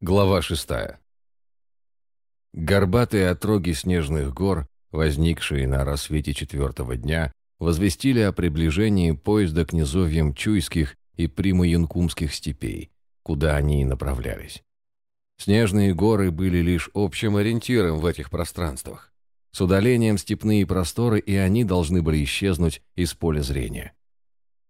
Глава шестая. Горбатые отроги снежных гор, возникшие на рассвете четвертого дня, возвестили о приближении поезда к низовьям Чуйских и Приму-Янкумских степей, куда они и направлялись. Снежные горы были лишь общим ориентиром в этих пространствах. С удалением степные просторы и они должны были исчезнуть из поля зрения.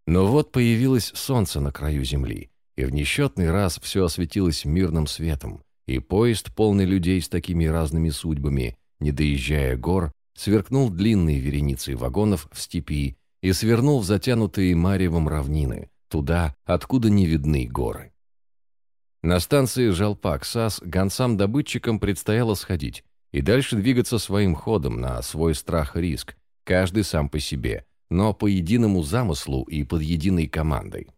Но вот появилось солнце на краю земли – и в несчетный раз все осветилось мирным светом, и поезд, полный людей с такими разными судьбами, не доезжая гор, сверкнул длинной вереницей вагонов в степи и свернул в затянутые маревом равнины, туда, откуда не видны горы. На станции Жалпак-САС гонцам-добытчикам предстояло сходить и дальше двигаться своим ходом на свой страх и риск, каждый сам по себе, но по единому замыслу и под единой командой.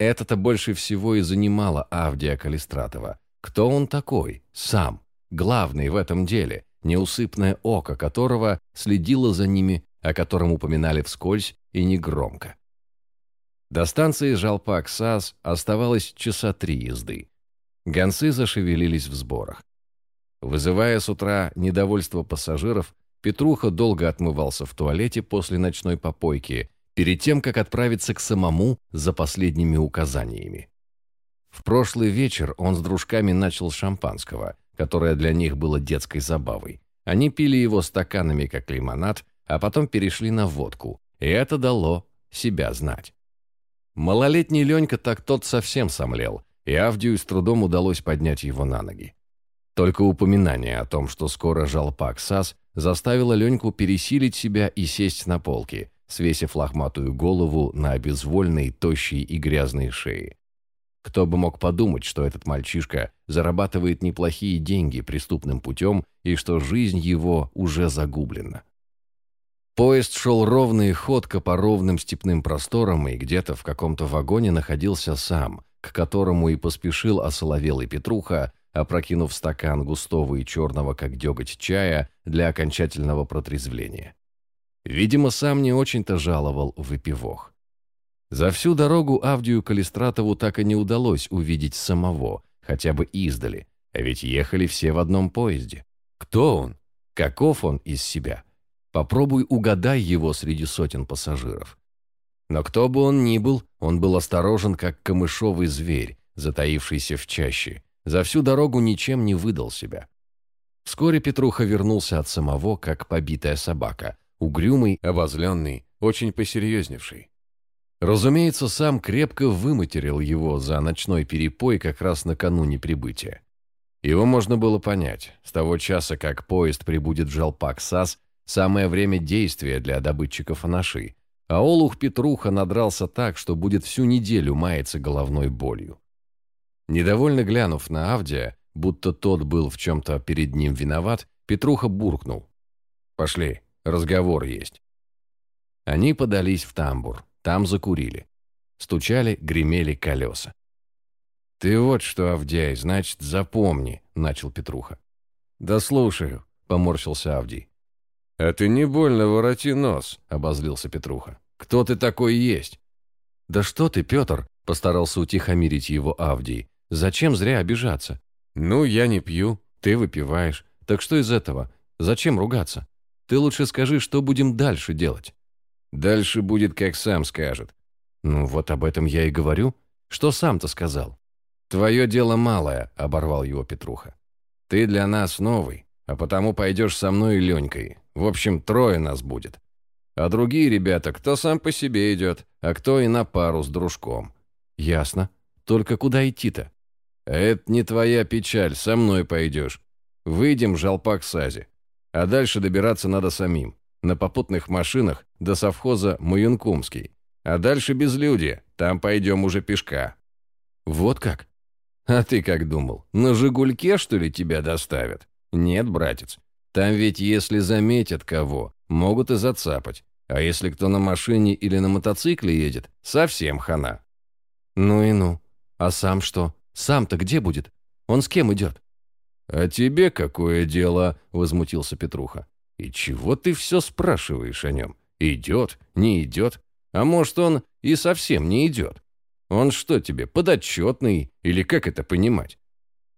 Это-то больше всего и занимало Авдия Калистратова. Кто он такой? Сам. Главный в этом деле, неусыпное око которого следило за ними, о котором упоминали вскользь и негромко. До станции Жалпак-САС оставалось часа три езды. Гонцы зашевелились в сборах. Вызывая с утра недовольство пассажиров, Петруха долго отмывался в туалете после ночной попойки перед тем, как отправиться к самому за последними указаниями. В прошлый вечер он с дружками начал шампанского, которое для них было детской забавой. Они пили его стаканами, как лимонад, а потом перешли на водку, и это дало себя знать. Малолетний Ленька так тот совсем сомлел, и Авдию с трудом удалось поднять его на ноги. Только упоминание о том, что скоро жалпак САС, заставило Леньку пересилить себя и сесть на полки, свесив лохматую голову на безвольной, тощей и грязной шее. Кто бы мог подумать, что этот мальчишка зарабатывает неплохие деньги преступным путем и что жизнь его уже загублена. Поезд шел ровно и ходко по ровным степным просторам, и где-то в каком-то вагоне находился сам, к которому и поспешил осоловелый Петруха, опрокинув стакан густого и черного, как деготь чая, для окончательного протрезвления. Видимо, сам не очень-то жаловал выпивох. За всю дорогу Авдию Калистратову так и не удалось увидеть самого, хотя бы издали, а ведь ехали все в одном поезде. Кто он? Каков он из себя? Попробуй угадай его среди сотен пассажиров. Но кто бы он ни был, он был осторожен, как камышовый зверь, затаившийся в чаще. За всю дорогу ничем не выдал себя. Вскоре Петруха вернулся от самого, как побитая собака, угрюмый, обозленный, очень посерьезневший. Разумеется, сам крепко выматерил его за ночной перепой как раз накануне прибытия. Его можно было понять. С того часа, как поезд прибудет в Жалпак-САС, самое время действия для добытчиков анаши, а Олух Петруха надрался так, что будет всю неделю маяться головной болью. Недовольно глянув на Авдия, будто тот был в чем-то перед ним виноват, Петруха буркнул. «Пошли, Разговор есть. Они подались в тамбур. Там закурили. Стучали, гремели колеса. «Ты вот что, Авдей, значит, запомни», — начал Петруха. «Да слушаю», — поморщился Авдий. «А ты не больно вороти нос», — обозлился Петруха. «Кто ты такой есть?» «Да что ты, Петр?» — постарался утихомирить его Авдий. «Зачем зря обижаться?» «Ну, я не пью, ты выпиваешь. Так что из этого? Зачем ругаться?» Ты лучше скажи, что будем дальше делать. Дальше будет, как сам скажет. Ну, вот об этом я и говорю. Что сам-то сказал? Твое дело малое, оборвал его Петруха. Ты для нас новый, а потому пойдешь со мной и Ленькой. В общем, трое нас будет. А другие ребята, кто сам по себе идет, а кто и на пару с дружком. Ясно. Только куда идти-то? Это не твоя печаль, со мной пойдешь. Выйдем в Жалпак-Сазе. А дальше добираться надо самим. На попутных машинах до совхоза Маюнкумский. А дальше безлюдье, там пойдем уже пешка. Вот как? А ты как думал, на «Жигульке», что ли, тебя доставят? Нет, братец. Там ведь если заметят кого, могут и зацапать. А если кто на машине или на мотоцикле едет, совсем хана. Ну и ну. А сам что? Сам-то где будет? Он с кем идет? «А тебе какое дело?» – возмутился Петруха. «И чего ты все спрашиваешь о нем? Идет, не идет? А может, он и совсем не идет? Он что тебе, подотчетный? Или как это понимать?»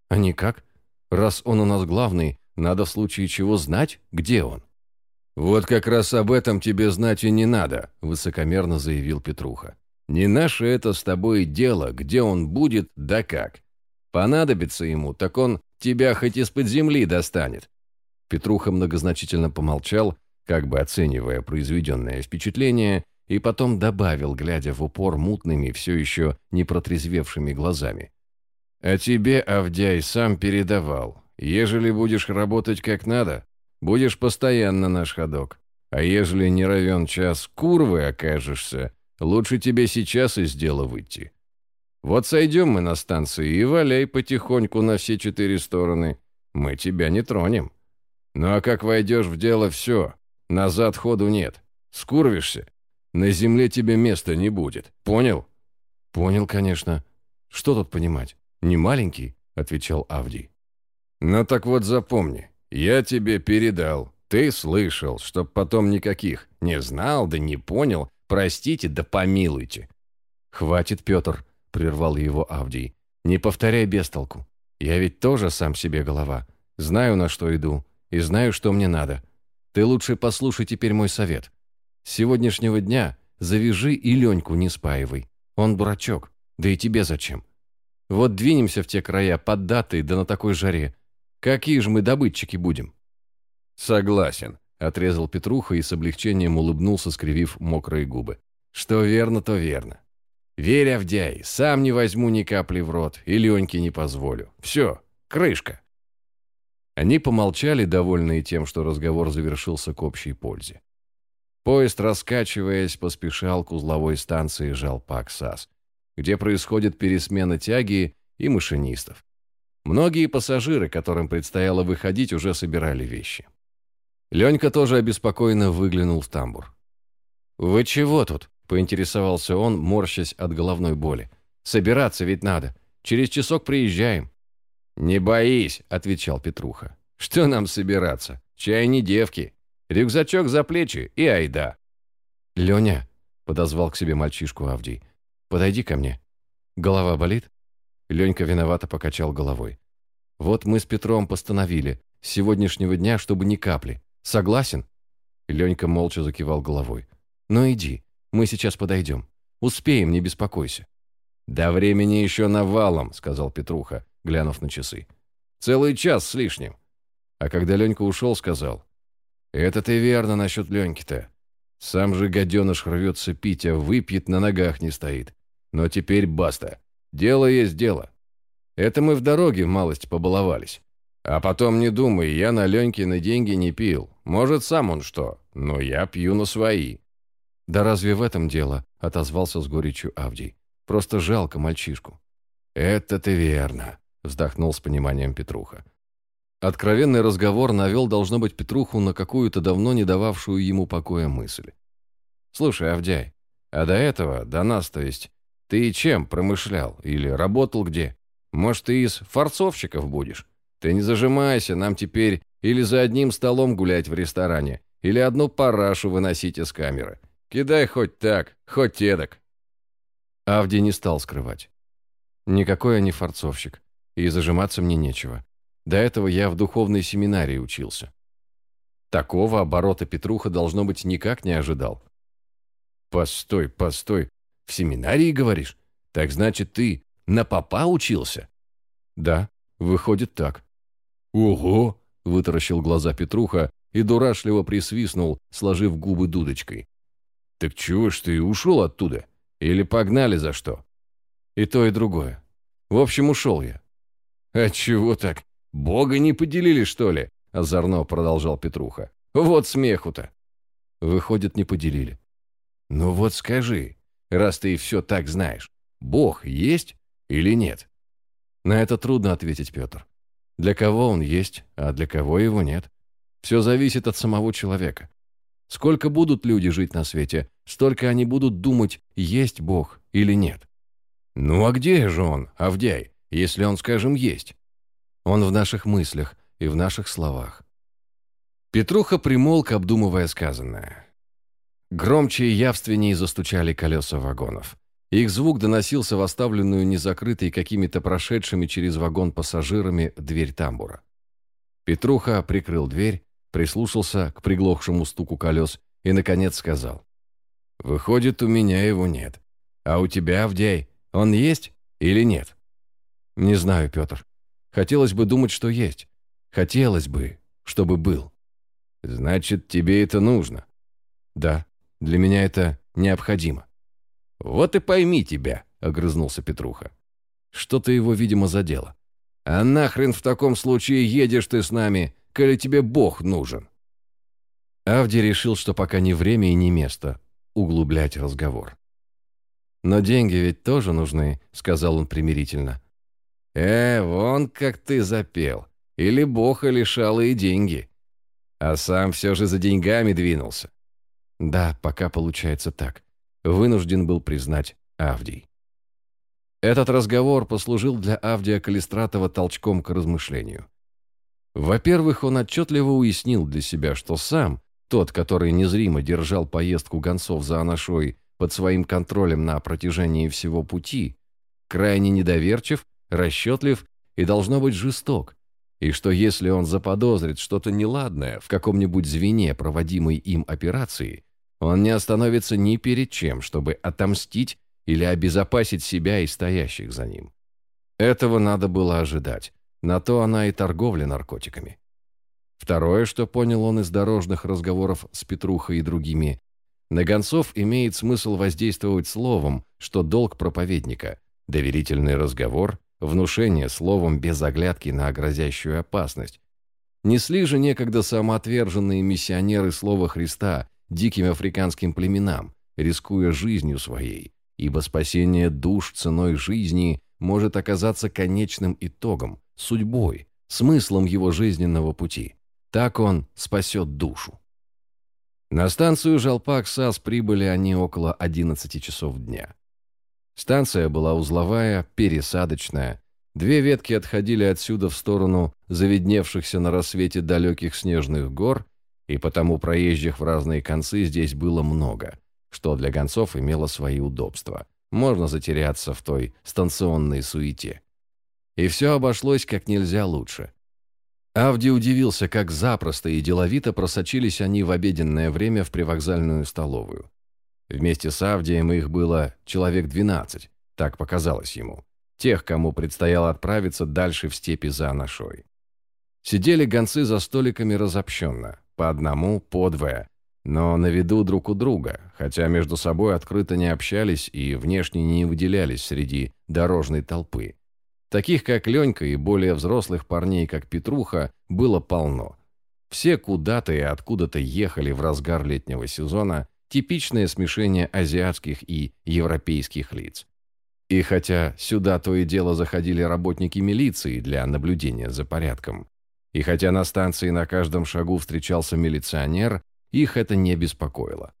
А никак. Раз он у нас главный, надо в случае чего знать, где он. «Вот как раз об этом тебе знать и не надо», – высокомерно заявил Петруха. «Не наше это с тобой дело, где он будет, да как. Понадобится ему, так он тебя хоть из-под земли достанет». Петруха многозначительно помолчал, как бы оценивая произведенное впечатление, и потом добавил, глядя в упор мутными, все еще не протрезвевшими глазами. «А тебе, Авдяй, сам передавал. Ежели будешь работать как надо, будешь постоянно наш ходок. А ежели не равен час курвы окажешься, лучше тебе сейчас из дела выйти. Вот сойдем мы на станции и валяй потихоньку на все четыре стороны. Мы тебя не тронем. Ну а как войдешь в дело, все, назад ходу нет. Скурвишься, на земле тебе места не будет. Понял? Понял, конечно. Что тут понимать? Не маленький, отвечал Авдий. Ну так вот запомни, я тебе передал. Ты слышал, чтоб потом никаких. Не знал, да не понял. Простите, да помилуйте. Хватит, Петр, прервал его Авдий. Не повторяй без толку. Я ведь тоже сам себе голова. Знаю, на что иду, и знаю, что мне надо. Ты лучше послушай теперь мой совет. С сегодняшнего дня завяжи и Леньку не спаивай. Он дурачок. Да и тебе зачем? Вот двинемся в те края под датой, да на такой жаре. Какие же мы добытчики будем? Согласен, отрезал Петруха и с облегчением улыбнулся, скривив мокрые губы. Что верно, то верно. Верь, Авдяй, сам не возьму ни капли в рот, и Леньке не позволю. Все, крышка. Они помолчали, довольные тем, что разговор завершился к общей пользе. Поезд, раскачиваясь, поспешал к узловой станции Жалпак-САС, где происходит пересмена тяги и машинистов. Многие пассажиры, которым предстояло выходить, уже собирали вещи. Ленька тоже обеспокоенно выглянул в тамбур. «Вы чего тут?» – поинтересовался он, морщась от головной боли. «Собираться ведь надо. Через часок приезжаем». «Не боись», – отвечал Петруха. «Что нам собираться? Чай не девки. Рюкзачок за плечи и айда. «Леня», — подозвал к себе мальчишку Авдий, — «подойди ко мне. Голова болит?» Ленька виновато покачал головой. «Вот мы с Петром постановили, с сегодняшнего дня, чтобы ни капли. Согласен?» Ленька молча закивал головой. «Ну иди, мы сейчас подойдем. Успеем, не беспокойся». «Да времени еще навалом», — сказал Петруха, глянув на часы. «Целый час с лишним». А когда Ленька ушел, сказал, «Это ты верно насчет Леньки-то. Сам же гаденыш рвется пить, а выпьет, на ногах не стоит. Но теперь баста. Дело есть дело. Это мы в дороге малость побаловались. А потом не думай, я на Ленькины деньги не пил. Может, сам он что, но я пью на свои». «Да разве в этом дело?» — отозвался с горечью Авдий. «Просто жалко мальчишку». «Это ты верно», — вздохнул с пониманием Петруха. Откровенный разговор навел, должно быть, Петруху на какую-то давно не дававшую ему покоя мысль. «Слушай, Авдяй, а до этого, до нас, то есть, ты чем промышлял или работал где? Может, ты из форцовщиков будешь? Ты не зажимайся, нам теперь или за одним столом гулять в ресторане, или одну парашу выносить из камеры. Кидай хоть так, хоть эдак». Авдий не стал скрывать. «Никакой я не форцовщик, и зажиматься мне нечего. До этого я в духовной семинарии учился. Такого оборота Петруха, должно быть, никак не ожидал. «Постой, постой. В семинарии, говоришь? Так значит, ты на попа учился?» «Да, выходит так». «Ого!» — вытаращил глаза Петруха и дурашливо присвистнул, сложив губы дудочкой. «Так чего ж ты ушел оттуда? Или погнали за что?» «И то, и другое. В общем, ушел я». «А чего так? «Бога не поделили, что ли?» – озорно продолжал Петруха. «Вот смеху-то!» Выходит, не поделили. «Ну вот скажи, раз ты все так знаешь, Бог есть или нет?» На это трудно ответить, Петр. Для кого он есть, а для кого его нет. Все зависит от самого человека. Сколько будут люди жить на свете, столько они будут думать, есть Бог или нет. Ну а где же он, Авдяй, если он, скажем, есть? Он в наших мыслях и в наших словах. Петруха примолк, обдумывая сказанное. Громче и явственнее застучали колеса вагонов. Их звук доносился в оставленную незакрытой какими-то прошедшими через вагон пассажирами дверь тамбура. Петруха прикрыл дверь, прислушался к приглохшему стуку колес и, наконец, сказал. «Выходит, у меня его нет. А у тебя, Авдей, он есть или нет?» «Не знаю, Петр. Хотелось бы думать, что есть. Хотелось бы, чтобы был». «Значит, тебе это нужно?» «Да, для меня это необходимо». «Вот и пойми тебя», — огрызнулся Петруха. Что-то его, видимо, задело. «А нахрен в таком случае едешь ты с нами, коли тебе Бог нужен?» Авди решил, что пока не время и не место углублять разговор. «Но деньги ведь тоже нужны», — сказал он примирительно. «Э, вон как ты запел. Или Бога лишала и деньги. А сам все же за деньгами двинулся». «Да, пока получается так вынужден был признать Авдий. Этот разговор послужил для Авдия Калистратова толчком к размышлению. Во-первых, он отчетливо уяснил для себя, что сам, тот, который незримо держал поездку гонцов за Анашой под своим контролем на протяжении всего пути, крайне недоверчив, расчетлив и должно быть жесток, и что если он заподозрит что-то неладное в каком-нибудь звене проводимой им операции, он не остановится ни перед чем, чтобы отомстить или обезопасить себя и стоящих за ним. Этого надо было ожидать. На то она и торговля наркотиками. Второе, что понял он из дорожных разговоров с Петрухой и другими, на гонцов имеет смысл воздействовать словом, что долг проповедника, доверительный разговор, внушение словом без оглядки на грозящую опасность. Несли же некогда самоотверженные миссионеры слова Христа диким африканским племенам, рискуя жизнью своей, ибо спасение душ ценой жизни может оказаться конечным итогом, судьбой, смыслом его жизненного пути. Так он спасет душу. На станцию Жалпак-САС прибыли они около 11 часов дня. Станция была узловая, пересадочная. Две ветки отходили отсюда в сторону заведневшихся на рассвете далеких снежных гор и потому проезжих в разные концы здесь было много, что для гонцов имело свои удобства. Можно затеряться в той станционной суете. И все обошлось как нельзя лучше. Авди удивился, как запросто и деловито просочились они в обеденное время в привокзальную столовую. Вместе с Авдием их было человек 12, так показалось ему. Тех, кому предстояло отправиться дальше в степи за Анашой. Сидели гонцы за столиками разобщенно по одному, по двое, но на виду друг у друга, хотя между собой открыто не общались и внешне не выделялись среди дорожной толпы. Таких, как Ленька, и более взрослых парней, как Петруха, было полно. Все куда-то и откуда-то ехали в разгар летнего сезона, типичное смешение азиатских и европейских лиц. И хотя сюда то и дело заходили работники милиции для наблюдения за порядком, и хотя на станции на каждом шагу встречался милиционер, их это не беспокоило.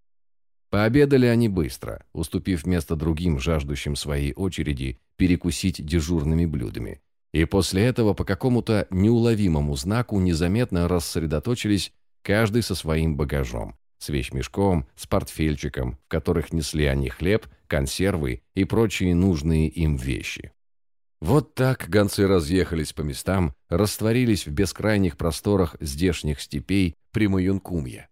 Пообедали они быстро, уступив место другим, жаждущим своей очереди перекусить дежурными блюдами. И после этого по какому-то неуловимому знаку незаметно рассредоточились каждый со своим багажом, с вещмешком, с портфельчиком, в которых несли они хлеб, консервы и прочие нужные им вещи. Вот так гонцы разъехались по местам, растворились в бескрайних просторах здешних степей Примуюнкумья.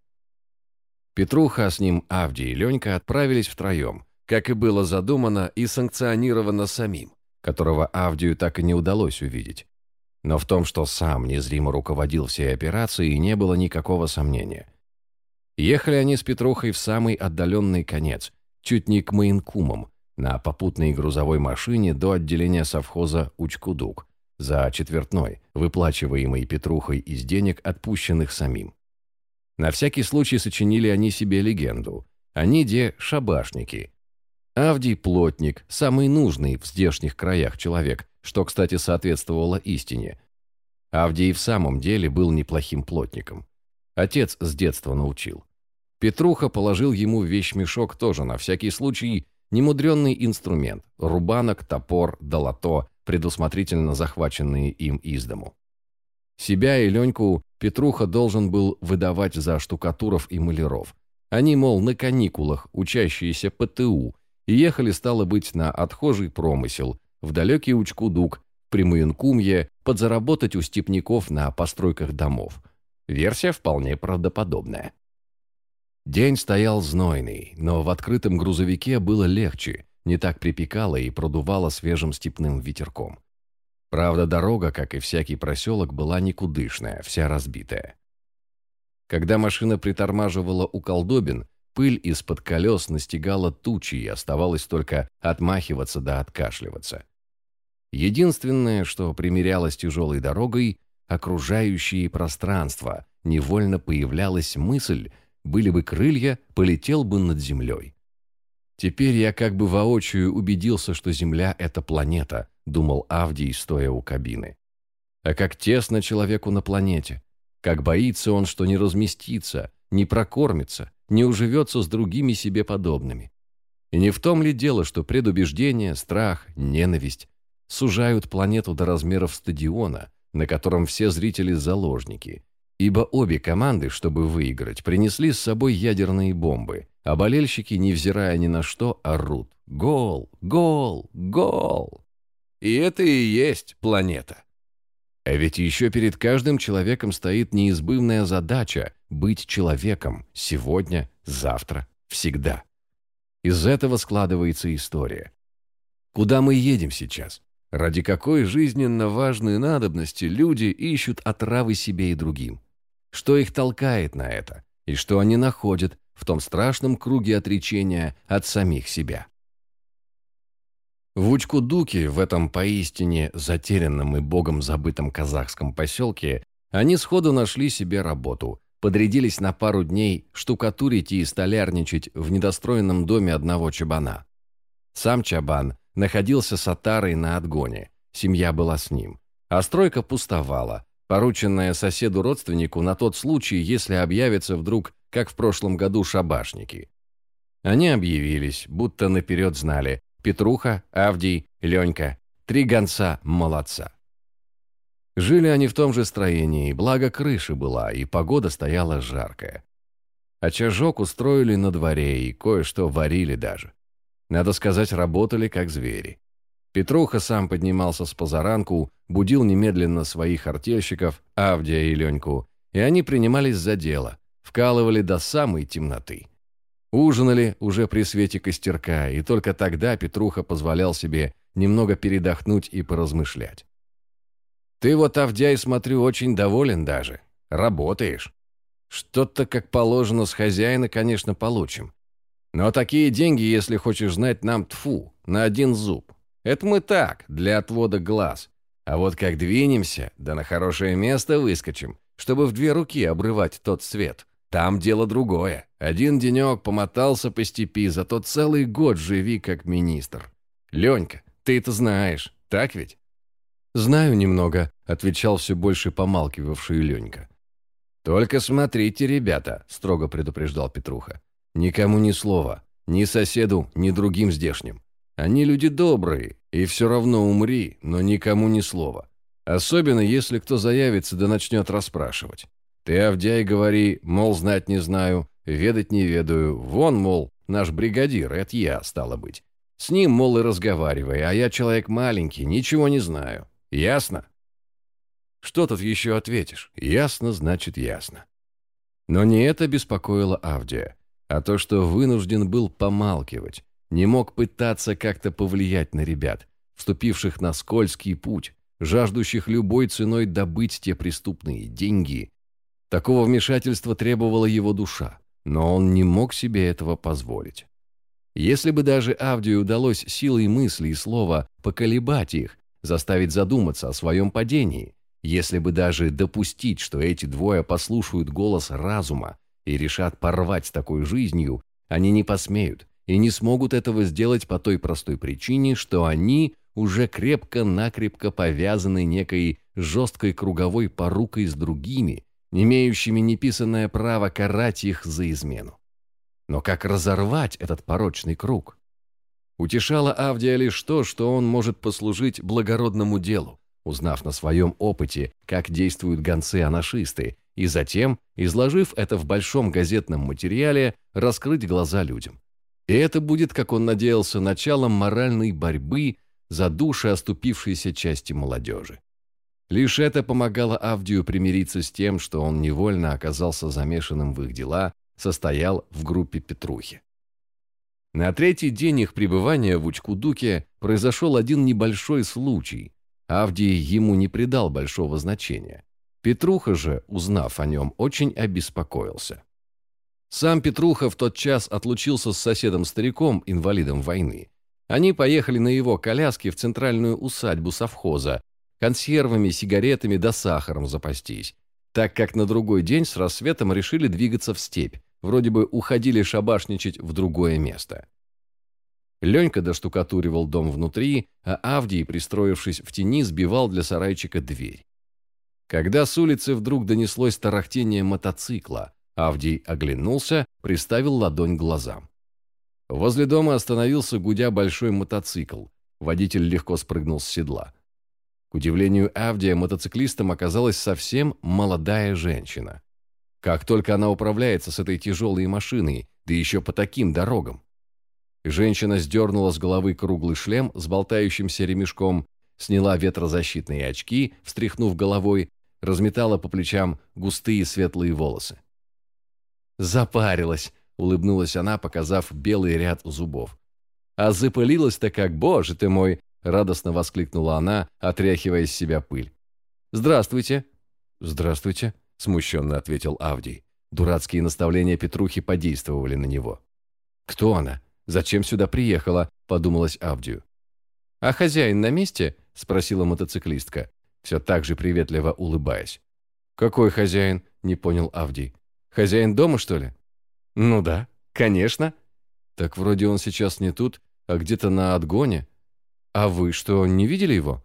Петруха, с ним Авдий и Ленька отправились втроем, как и было задумано и санкционировано самим, которого Авдию так и не удалось увидеть. Но в том, что сам незримо руководил всей операцией, не было никакого сомнения. Ехали они с Петрухой в самый отдаленный конец, чуть не к Маинкумам, на попутной грузовой машине до отделения совхоза Учкудук за четвертной, выплачиваемый Петрухой из денег, отпущенных самим. На всякий случай сочинили они себе легенду. Они де шабашники. Авдий – плотник, самый нужный в здешних краях человек, что, кстати, соответствовало истине. Авдий в самом деле был неплохим плотником. Отец с детства научил. Петруха положил ему вещмешок тоже на всякий случай Немудренный инструмент, рубанок, топор, долото, предусмотрительно захваченные им из дому. Себя и Леньку Петруха должен был выдавать за штукатуров и маляров. Они, мол, на каникулах, учащиеся ПТУ, и ехали, стало быть, на отхожий промысел, в далекий Учкудук, Примуенкумье, подзаработать у степняков на постройках домов. Версия вполне правдоподобная. День стоял знойный, но в открытом грузовике было легче, не так припекало и продувало свежим степным ветерком. Правда, дорога, как и всякий проселок, была никудышная, вся разбитая. Когда машина притормаживала у колдобин, пыль из-под колес настигала тучи, и оставалось только отмахиваться да откашливаться. Единственное, что примерялось тяжелой дорогой, окружающее пространство, невольно появлялась мысль, были бы крылья, полетел бы над землей. Теперь я как бы воочию убедился, что Земля — это планета, думал Авдий, стоя у кабины. А как тесно человеку на планете. Как боится он, что не разместится, не прокормится, не уживется с другими себе подобными. И не в том ли дело, что предубеждение, страх, ненависть сужают планету до размеров стадиона, на котором все зрители заложники, ибо обе команды, чтобы выиграть, принесли с собой ядерные бомбы, а болельщики, невзирая ни на что, орут «Гол! Гол! Гол!» И это и есть планета. А ведь еще перед каждым человеком стоит неизбывная задача быть человеком сегодня, завтра, всегда. Из этого складывается история. Куда мы едем сейчас? Ради какой жизненно важной надобности люди ищут отравы себе и другим? Что их толкает на это? И что они находят в том страшном круге отречения от самих себя? В Учкудуке, в этом поистине затерянном и богом забытом казахском поселке, они сходу нашли себе работу, подрядились на пару дней штукатурить и столярничать в недостроенном доме одного чабана. Сам чабан находился с Атарой на отгоне, семья была с ним, а стройка пустовала, порученная соседу-родственнику на тот случай, если объявятся вдруг, как в прошлом году, шабашники. Они объявились, будто наперед знали, Петруха, Авдий, Ленька. Три гонца молодца. Жили они в том же строении, благо крыши была, и погода стояла жаркая. Очажок устроили на дворе и кое-что варили даже. Надо сказать, работали как звери. Петруха сам поднимался с позаранку, будил немедленно своих артельщиков, Авдия и Леньку, и они принимались за дело, вкалывали до самой темноты. Ужинали уже при свете костерка, и только тогда Петруха позволял себе немного передохнуть и поразмышлять. «Ты вот, Авдяй, смотрю, очень доволен даже. Работаешь. Что-то, как положено, с хозяина, конечно, получим. Но такие деньги, если хочешь знать, нам тфу, на один зуб. Это мы так, для отвода глаз. А вот как двинемся, да на хорошее место выскочим, чтобы в две руки обрывать тот свет, там дело другое. Один денек помотался по степи, зато целый год живи как министр. Ленька, ты это знаешь, так ведь? «Знаю немного», — отвечал все больше помалкивавший Ленька. «Только смотрите, ребята», — строго предупреждал Петруха. «Никому ни слова, ни соседу, ни другим здешним. Они люди добрые, и все равно умри, но никому ни слова. Особенно, если кто заявится да начнет расспрашивать. Ты, Авдяй, говори, мол, знать не знаю, ведать не ведаю. Вон, мол, наш бригадир, это я, стало быть. С ним, мол, и разговаривай, а я человек маленький, ничего не знаю. Ясно? Что тут еще ответишь? Ясно, значит ясно. Но не это беспокоило Авдия, а то, что вынужден был помалкивать, не мог пытаться как-то повлиять на ребят, вступивших на скользкий путь, жаждущих любой ценой добыть те преступные деньги, Такого вмешательства требовала его душа, но он не мог себе этого позволить. Если бы даже Авдию удалось силой мысли и слова поколебать их, заставить задуматься о своем падении, если бы даже допустить, что эти двое послушают голос разума и решат порвать с такой жизнью, они не посмеют и не смогут этого сделать по той простой причине, что они уже крепко-накрепко повязаны некой жесткой круговой порукой с другими, имеющими неписанное право карать их за измену. Но как разорвать этот порочный круг? Утешало Авдия лишь то, что он может послужить благородному делу, узнав на своем опыте, как действуют гонцы-анашисты, и затем, изложив это в большом газетном материале, раскрыть глаза людям. И это будет, как он надеялся, началом моральной борьбы за души оступившейся части молодежи. Лишь это помогало Авдию примириться с тем, что он невольно оказался замешанным в их дела, состоял в группе Петрухи. На третий день их пребывания в Учкудуке произошел один небольшой случай. Авдий ему не придал большого значения. Петруха же, узнав о нем, очень обеспокоился. Сам Петруха в тот час отлучился с соседом-стариком, инвалидом войны. Они поехали на его коляске в центральную усадьбу совхоза, консервами, сигаретами да сахаром запастись, так как на другой день с рассветом решили двигаться в степь, вроде бы уходили шабашничать в другое место. Ленька доштукатуривал дом внутри, а Авдий, пристроившись в тени, сбивал для сарайчика дверь. Когда с улицы вдруг донеслось тарахтение мотоцикла, Авдий оглянулся, приставил ладонь к глазам. Возле дома остановился гудя большой мотоцикл. Водитель легко спрыгнул с седла. К удивлению Авдия, мотоциклистом оказалась совсем молодая женщина. Как только она управляется с этой тяжелой машиной, да еще по таким дорогам. Женщина сдернула с головы круглый шлем с болтающимся ремешком, сняла ветрозащитные очки, встряхнув головой, разметала по плечам густые светлые волосы. «Запарилась», — улыбнулась она, показав белый ряд зубов. «А запылилась-то как, боже ты мой!» — радостно воскликнула она, отряхивая с себя пыль. «Здравствуйте!» «Здравствуйте!» смущенно ответил Авдий. Дурацкие наставления Петрухи подействовали на него. «Кто она? Зачем сюда приехала?» – подумалось Авдию. «А хозяин на месте?» – спросила мотоциклистка, все так же приветливо улыбаясь. «Какой хозяин?» – не понял Авдий. «Хозяин дома, что ли?» «Ну да, конечно». «Так вроде он сейчас не тут, а где-то на отгоне. А вы что, не видели его?»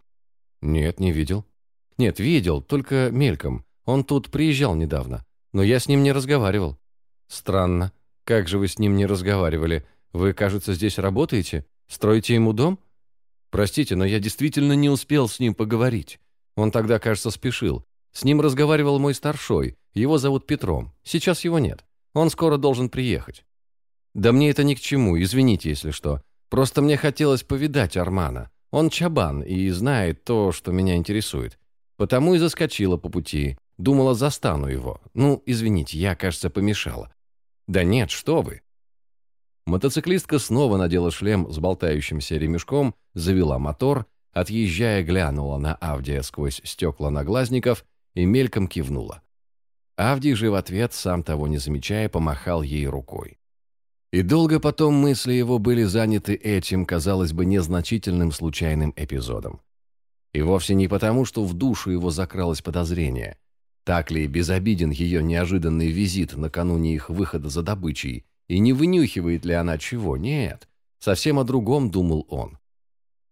«Нет, не видел». «Нет, видел, только мельком. Он тут приезжал недавно, но я с ним не разговаривал. Странно. Как же вы с ним не разговаривали? Вы, кажется, здесь работаете? Строите ему дом? Простите, но я действительно не успел с ним поговорить. Он тогда, кажется, спешил. С ним разговаривал мой старшой. Его зовут Петром. Сейчас его нет. Он скоро должен приехать. Да мне это ни к чему, извините, если что. Просто мне хотелось повидать Армана. Он чабан и знает то, что меня интересует. Потому и заскочила по пути. Думала, застану его. Ну, извините, я, кажется, помешала. Да нет, что вы. Мотоциклистка снова надела шлем с болтающимся ремешком, завела мотор, отъезжая, глянула на Авдия сквозь стекла наглазников и мельком кивнула. Авдий же в ответ, сам того не замечая, помахал ей рукой. И долго потом мысли его были заняты этим, казалось бы, незначительным случайным эпизодом. И вовсе не потому, что в душу его закралось подозрение – так ли безобиден ее неожиданный визит накануне их выхода за добычей, и не вынюхивает ли она чего? Нет, совсем о другом думал он.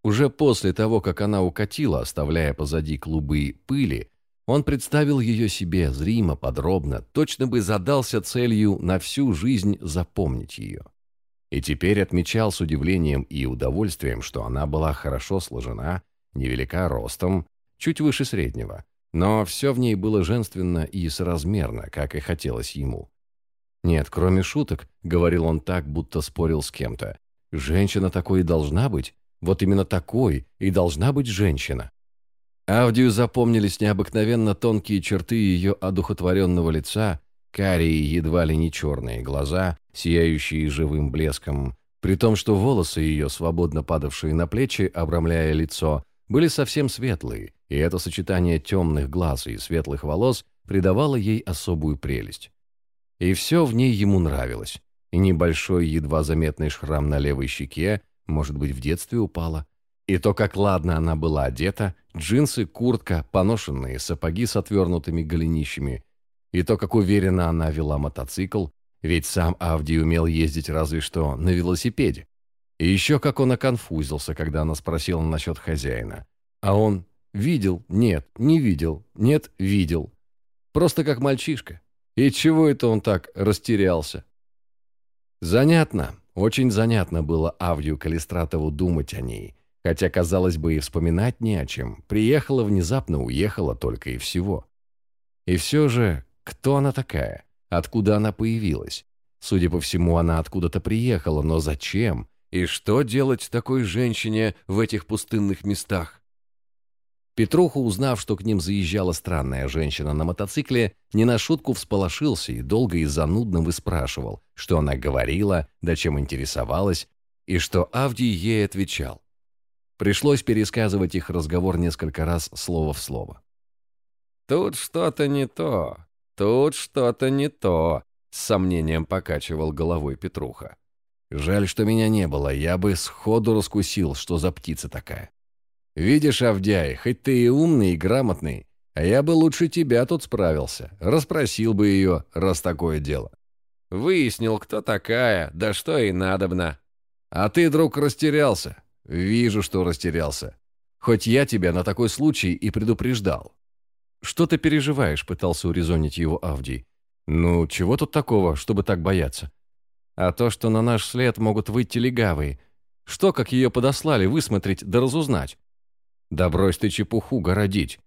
Уже после того, как она укатила, оставляя позади клубы пыли, он представил ее себе зримо, подробно, точно бы задался целью на всю жизнь запомнить ее. И теперь отмечал с удивлением и удовольствием, что она была хорошо сложена, невелика ростом, чуть выше среднего, но все в ней было женственно и соразмерно, как и хотелось ему. «Нет, кроме шуток», — говорил он так, будто спорил с кем-то, «женщина такой и должна быть, вот именно такой и должна быть женщина». Авдию запомнились необыкновенно тонкие черты ее одухотворенного лица, карие, едва ли не черные глаза, сияющие живым блеском, при том, что волосы ее, свободно падавшие на плечи, обрамляя лицо, были совсем светлые, и это сочетание темных глаз и светлых волос придавало ей особую прелесть. И все в ней ему нравилось. И небольшой, едва заметный шрам на левой щеке, может быть, в детстве упала. И то, как ладно она была одета, джинсы, куртка, поношенные сапоги с отвернутыми голенищами. И то, как уверенно она вела мотоцикл, ведь сам Авдий умел ездить разве что на велосипеде. И еще как он оконфузился, когда она спросила насчет хозяина. А он Видел, нет, не видел, нет, видел. Просто как мальчишка. И чего это он так растерялся? Занятно, очень занятно было Авдию Калистратову думать о ней. Хотя, казалось бы, и вспоминать не о чем. Приехала внезапно, уехала только и всего. И все же, кто она такая? Откуда она появилась? Судя по всему, она откуда-то приехала, но зачем? И что делать такой женщине в этих пустынных местах? Петруха, узнав, что к ним заезжала странная женщина на мотоцикле, не на шутку всполошился и долго и занудно выспрашивал, что она говорила, да чем интересовалась, и что Авдий ей отвечал. Пришлось пересказывать их разговор несколько раз слово в слово. «Тут что-то не то, тут что-то не то», — с сомнением покачивал головой Петруха. «Жаль, что меня не было, я бы сходу раскусил, что за птица такая». «Видишь, Авдяй, хоть ты и умный, и грамотный, а я бы лучше тебя тут справился. Расспросил бы ее, раз такое дело. Выяснил, кто такая, да что и надобно. А ты, друг, растерялся. Вижу, что растерялся. Хоть я тебя на такой случай и предупреждал. Что ты переживаешь, пытался урезонить его Авдий. Ну, чего тут такого, чтобы так бояться? А то, что на наш след могут выйти легавые. Что, как ее подослали, высмотреть да разузнать? Да брось ты чепуху городить.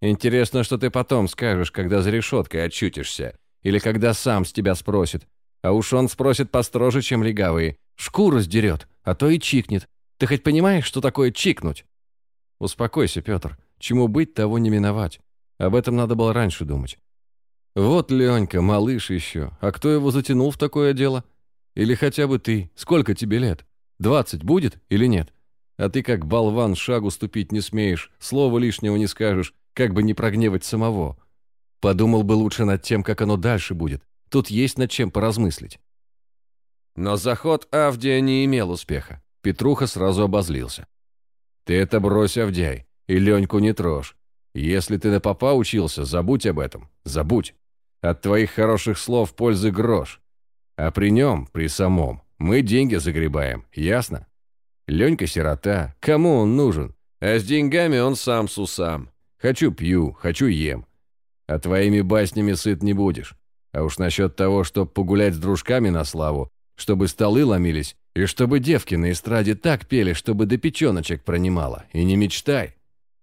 Интересно, что ты потом скажешь, когда за решеткой очутишься. Или когда сам с тебя спросит. А уж он спросит построже, чем легавые. Шкуру сдерет, а то и чикнет. Ты хоть понимаешь, что такое чикнуть? Успокойся, Петр. Чему быть, того не миновать. Об этом надо было раньше думать. Вот Ленька, малыш еще. А кто его затянул в такое дело? Или хотя бы ты. Сколько тебе лет? Двадцать будет или нет? А ты как болван шагу ступить не смеешь, слова лишнего не скажешь, как бы не прогневать самого. Подумал бы лучше над тем, как оно дальше будет. Тут есть над чем поразмыслить. Но заход Авдия не имел успеха. Петруха сразу обозлился. «Ты это брось, Авдяй, и Леньку не трожь. Если ты на попа учился, забудь об этом. Забудь. От твоих хороших слов пользы грош. А при нем, при самом, мы деньги загребаем, ясно? Ленька сирота, кому он нужен? А с деньгами он сам с усам. Хочу пью, хочу ем. А твоими баснями сыт не будешь. А уж насчет того, чтоб погулять с дружками на славу, чтобы столы ломились, и чтобы девки на эстраде так пели, чтобы до печеночек пронимало. И не мечтай.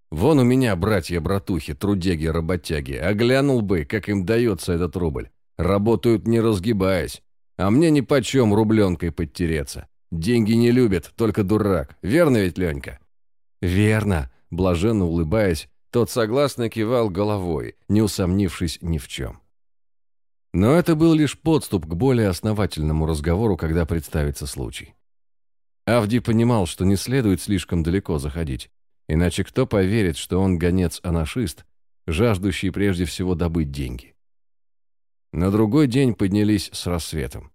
Вон у меня братья-братухи, трудяги-работяги, оглянул бы, как им дается этот рубль. Работают не разгибаясь. А мне ни почем рубленкой подтереться. Деньги не любят, только дурак. Верно ведь, Ленька?» «Верно», — блаженно улыбаясь, тот согласно кивал головой, не усомнившись ни в чем. Но это был лишь подступ к более основательному разговору, когда представится случай. Авди понимал, что не следует слишком далеко заходить, иначе кто поверит, что он гонец-анашист, жаждущий прежде всего добыть деньги. На другой день поднялись с рассветом.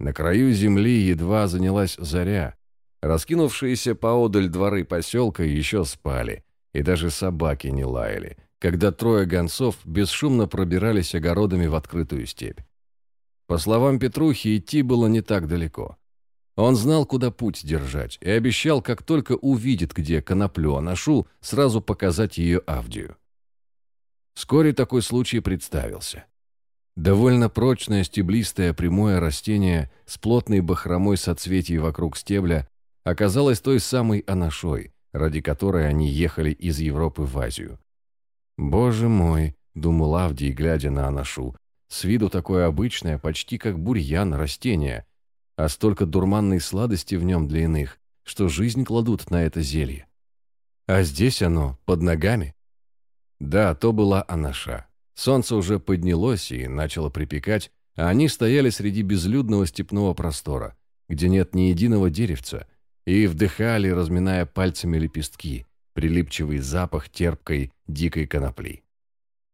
На краю земли едва занялась заря. Раскинувшиеся поодаль дворы поселка еще спали, и даже собаки не лаяли, когда трое гонцов бесшумно пробирались огородами в открытую степь. По словам Петрухи, идти было не так далеко. Он знал, куда путь держать, и обещал, как только увидит, где коноплю аношу, сразу показать ее Авдию. Вскоре такой случай представился. Довольно прочное стеблистое прямое растение с плотной бахромой соцветий вокруг стебля оказалось той самой анашой, ради которой они ехали из Европы в Азию. «Боже мой!» — думал Авдий, глядя на анашу. «С виду такое обычное, почти как бурьян, растение, а столько дурманной сладости в нем для иных, что жизнь кладут на это зелье. А здесь оно, под ногами?» Да, то была анаша. Солнце уже поднялось и начало припекать, а они стояли среди безлюдного степного простора, где нет ни единого деревца, и вдыхали, разминая пальцами лепестки, прилипчивый запах терпкой, дикой конопли.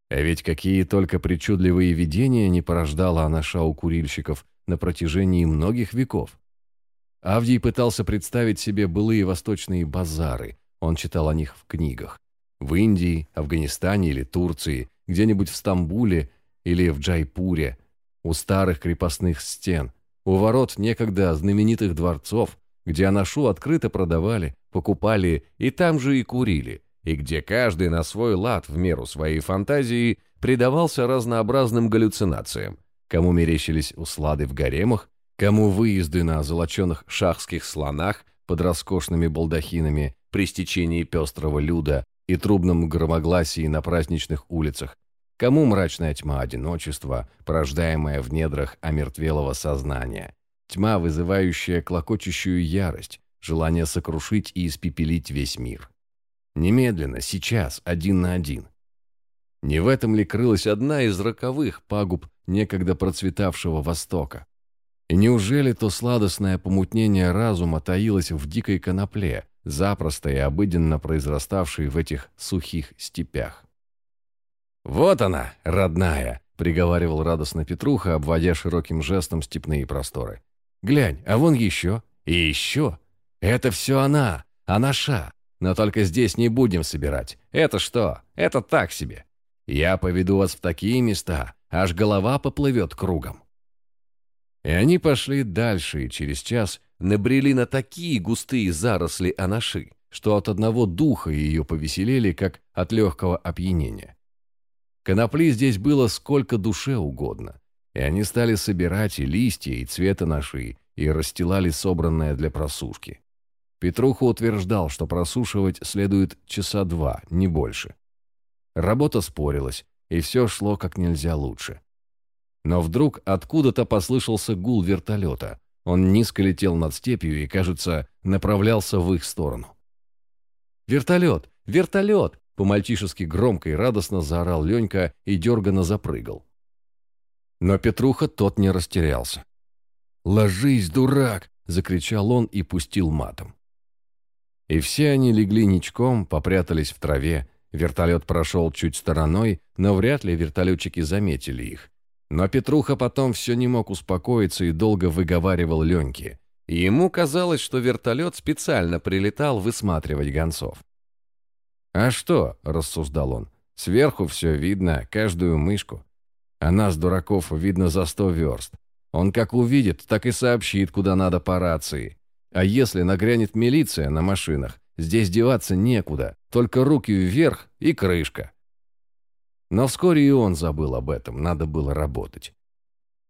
А ведь какие только причудливые видения не порождала она у курильщиков на протяжении многих веков. Авдий пытался представить себе былые восточные базары, он читал о них в книгах. В Индии, Афганистане или Турции, где-нибудь в Стамбуле или в Джайпуре, у старых крепостных стен, у ворот некогда знаменитых дворцов, где анашу открыто продавали, покупали и там же и курили, и где каждый на свой лад в меру своей фантазии предавался разнообразным галлюцинациям, кому мерещились услады в гаремах, кому выезды на золоченых шахских слонах под роскошными балдахинами при стечении пестрого люда и трубном громогласии на праздничных улицах, кому мрачная тьма одиночества, порождаемая в недрах омертвелого сознания, тьма, вызывающая клокочущую ярость, желание сокрушить и испепелить весь мир. Немедленно, сейчас, один на один. Не в этом ли крылась одна из роковых пагуб некогда процветавшего Востока? И неужели то сладостное помутнение разума таилось в дикой конопле, запросто и обыденно произраставшей в этих сухих степях? «Вот она, родная!» — приговаривал радостно Петруха, обводя широким жестом степные просторы. «Глянь, а вон еще, и еще. Это все она, анаша. Но только здесь не будем собирать. Это что? Это так себе. Я поведу вас в такие места, аж голова поплывет кругом». И они пошли дальше, и через час набрели на такие густые заросли анаши, что от одного духа ее повеселели, как от легкого опьянения. Конопли здесь было сколько душе угодно, и они стали собирать и листья, и цвета наши, и расстилали собранное для просушки. Петруха утверждал, что просушивать следует часа два, не больше. Работа спорилась, и все шло как нельзя лучше. Но вдруг откуда-то послышался гул вертолета. Он низко летел над степью и, кажется, направлялся в их сторону. «Вертолет! Вертолет!» По-мальчишески громко и радостно заорал Ленька и дерганно запрыгал. Но Петруха тот не растерялся. «Ложись, дурак!» — закричал он и пустил матом. И все они легли ничком, попрятались в траве. Вертолет прошел чуть стороной, но вряд ли вертолетчики заметили их. Но Петруха потом все не мог успокоиться и долго выговаривал Леньке. Ему казалось, что вертолет специально прилетал высматривать гонцов. «А что?» – рассуждал он. «Сверху все видно, каждую мышку. А нас, дураков, видно за сто верст. Он как увидит, так и сообщит, куда надо по рации. А если нагрянет милиция на машинах, здесь деваться некуда, только руки вверх и крышка. Но вскоре и он забыл об этом, надо было работать.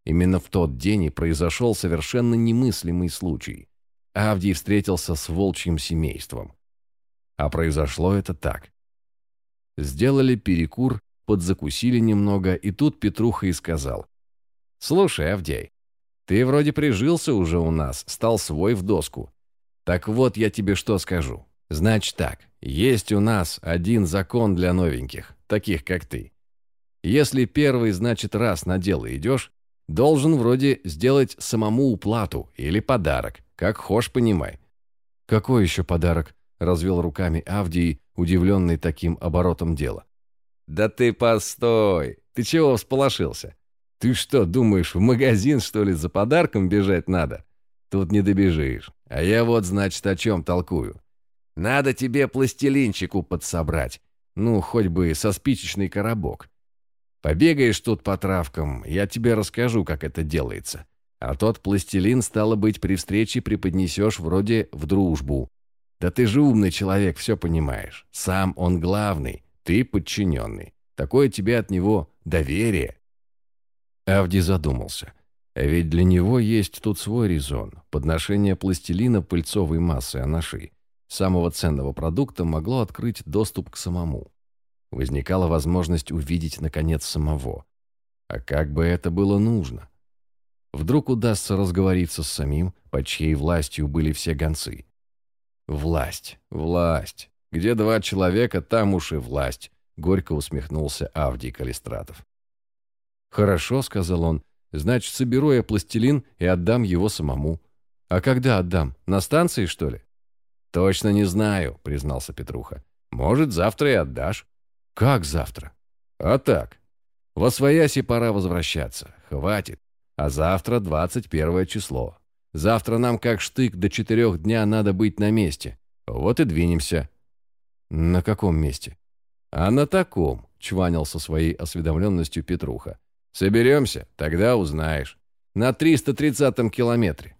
Именно в тот день и произошел совершенно немыслимый случай. Авдий встретился с волчьим семейством. А произошло это так. Сделали перекур, подзакусили немного, и тут Петруха и сказал. «Слушай, Авдей, ты вроде прижился уже у нас, стал свой в доску. Так вот я тебе что скажу. Значит так, есть у нас один закон для новеньких, таких как ты. Если первый, значит, раз на дело идешь, должен вроде сделать самому уплату или подарок, как хошь понимай. Какой еще подарок? Развел руками Авдий, удивленный таким оборотом дела. Да ты постой! Ты чего всполошился? Ты что, думаешь, в магазин, что ли, за подарком бежать надо? Тут не добежишь. А я вот, значит, о чем толкую. Надо тебе пластилинчику подсобрать. Ну, хоть бы со спичечный коробок. Побегаешь тут по травкам, я тебе расскажу, как это делается. А тот пластилин, стало быть, при встрече преподнесешь вроде в дружбу. Да ты же умный человек, все понимаешь. Сам он главный, ты подчиненный. Такое тебе от него доверие. Авди задумался. А ведь для него есть тут свой резон. Подношение пластилина пыльцовой массы анаши, самого ценного продукта, могло открыть доступ к самому возникала возможность увидеть, наконец, самого. А как бы это было нужно? Вдруг удастся разговориться с самим, под чьей властью были все гонцы. Власть, власть. Где два человека, там уж и власть, горько усмехнулся Авдий Калистратов. Хорошо, сказал он, значит, соберу я пластилин и отдам его самому. А когда отдам? На станции, что ли? Точно не знаю, признался Петруха. Может, завтра и отдашь. Как завтра? А так. Во свояси пора возвращаться. Хватит. А завтра 21 число. Завтра нам как штык до четырех дня надо быть на месте. Вот и двинемся. На каком месте? А на таком, чванил со своей осведомленностью Петруха. Соберемся, тогда узнаешь. На 330-м километре.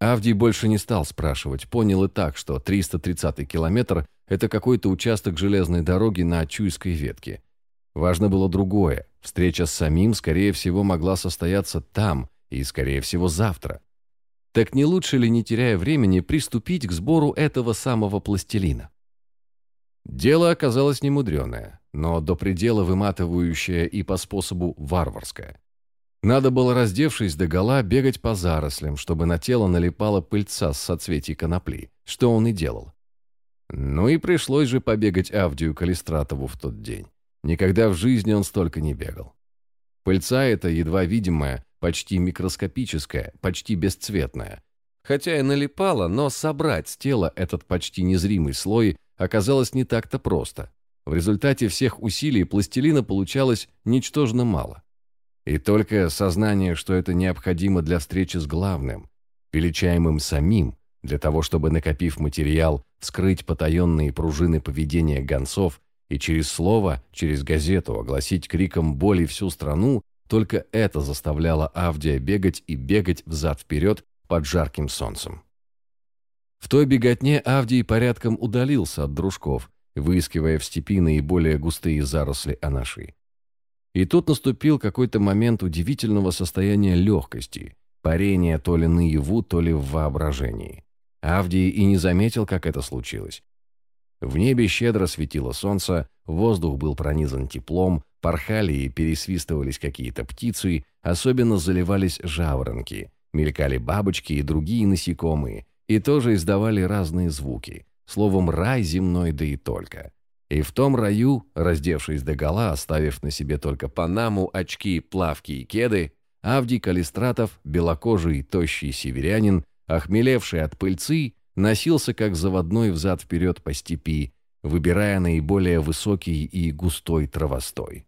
Авдий больше не стал спрашивать, понял и так, что 330-й километр это какой-то участок железной дороги на Чуйской ветке. Важно было другое. Встреча с самим, скорее всего, могла состояться там и, скорее всего, завтра. Так не лучше ли, не теряя времени, приступить к сбору этого самого пластилина? Дело оказалось немудреное. но до предела выматывающая и по способу варварская. Надо было, раздевшись до гола, бегать по зарослям, чтобы на тело налипала пыльца с соцветий конопли, что он и делал. Ну и пришлось же побегать Авдию Калистратову в тот день. Никогда в жизни он столько не бегал. Пыльца эта едва видимая, почти микроскопическая, почти бесцветная. Хотя и налипала, но собрать с тела этот почти незримый слой оказалось не так-то просто. В результате всех усилий пластилина получалось ничтожно мало. И только сознание, что это необходимо для встречи с главным, величаемым самим, для того, чтобы, накопив материал, вскрыть потаенные пружины поведения гонцов и через слово, через газету огласить криком боли всю страну, только это заставляло Авдия бегать и бегать взад-вперед под жарким солнцем. В той беготне Авдий порядком удалился от дружков, выискивая в степи наиболее густые заросли анаши. И тут наступил какой-то момент удивительного состояния легкости, парения то ли наяву, то ли в воображении. Авдий и не заметил, как это случилось. В небе щедро светило солнце, воздух был пронизан теплом, порхали и пересвистывались какие-то птицы, особенно заливались жаворонки, мелькали бабочки и другие насекомые, и тоже издавали разные звуки, словом, рай земной да и только. И в том раю, раздевшись догола, оставив на себе только панаму, очки, плавки и кеды, Авдий Калистратов, белокожий тощий северянин, охмелевший от пыльцы, носился как заводной взад-вперед по степи, выбирая наиболее высокий и густой травостой.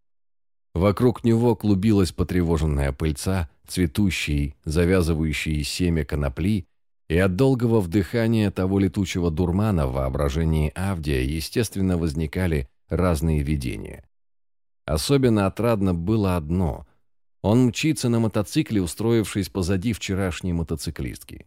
Вокруг него клубилась потревоженная пыльца, цветущий, завязывающий семя конопли, и от долгого вдыхания того летучего дурмана в воображении Авдия, естественно, возникали разные видения. Особенно отрадно было одно. Он мчится на мотоцикле, устроившись позади вчерашней мотоциклистки.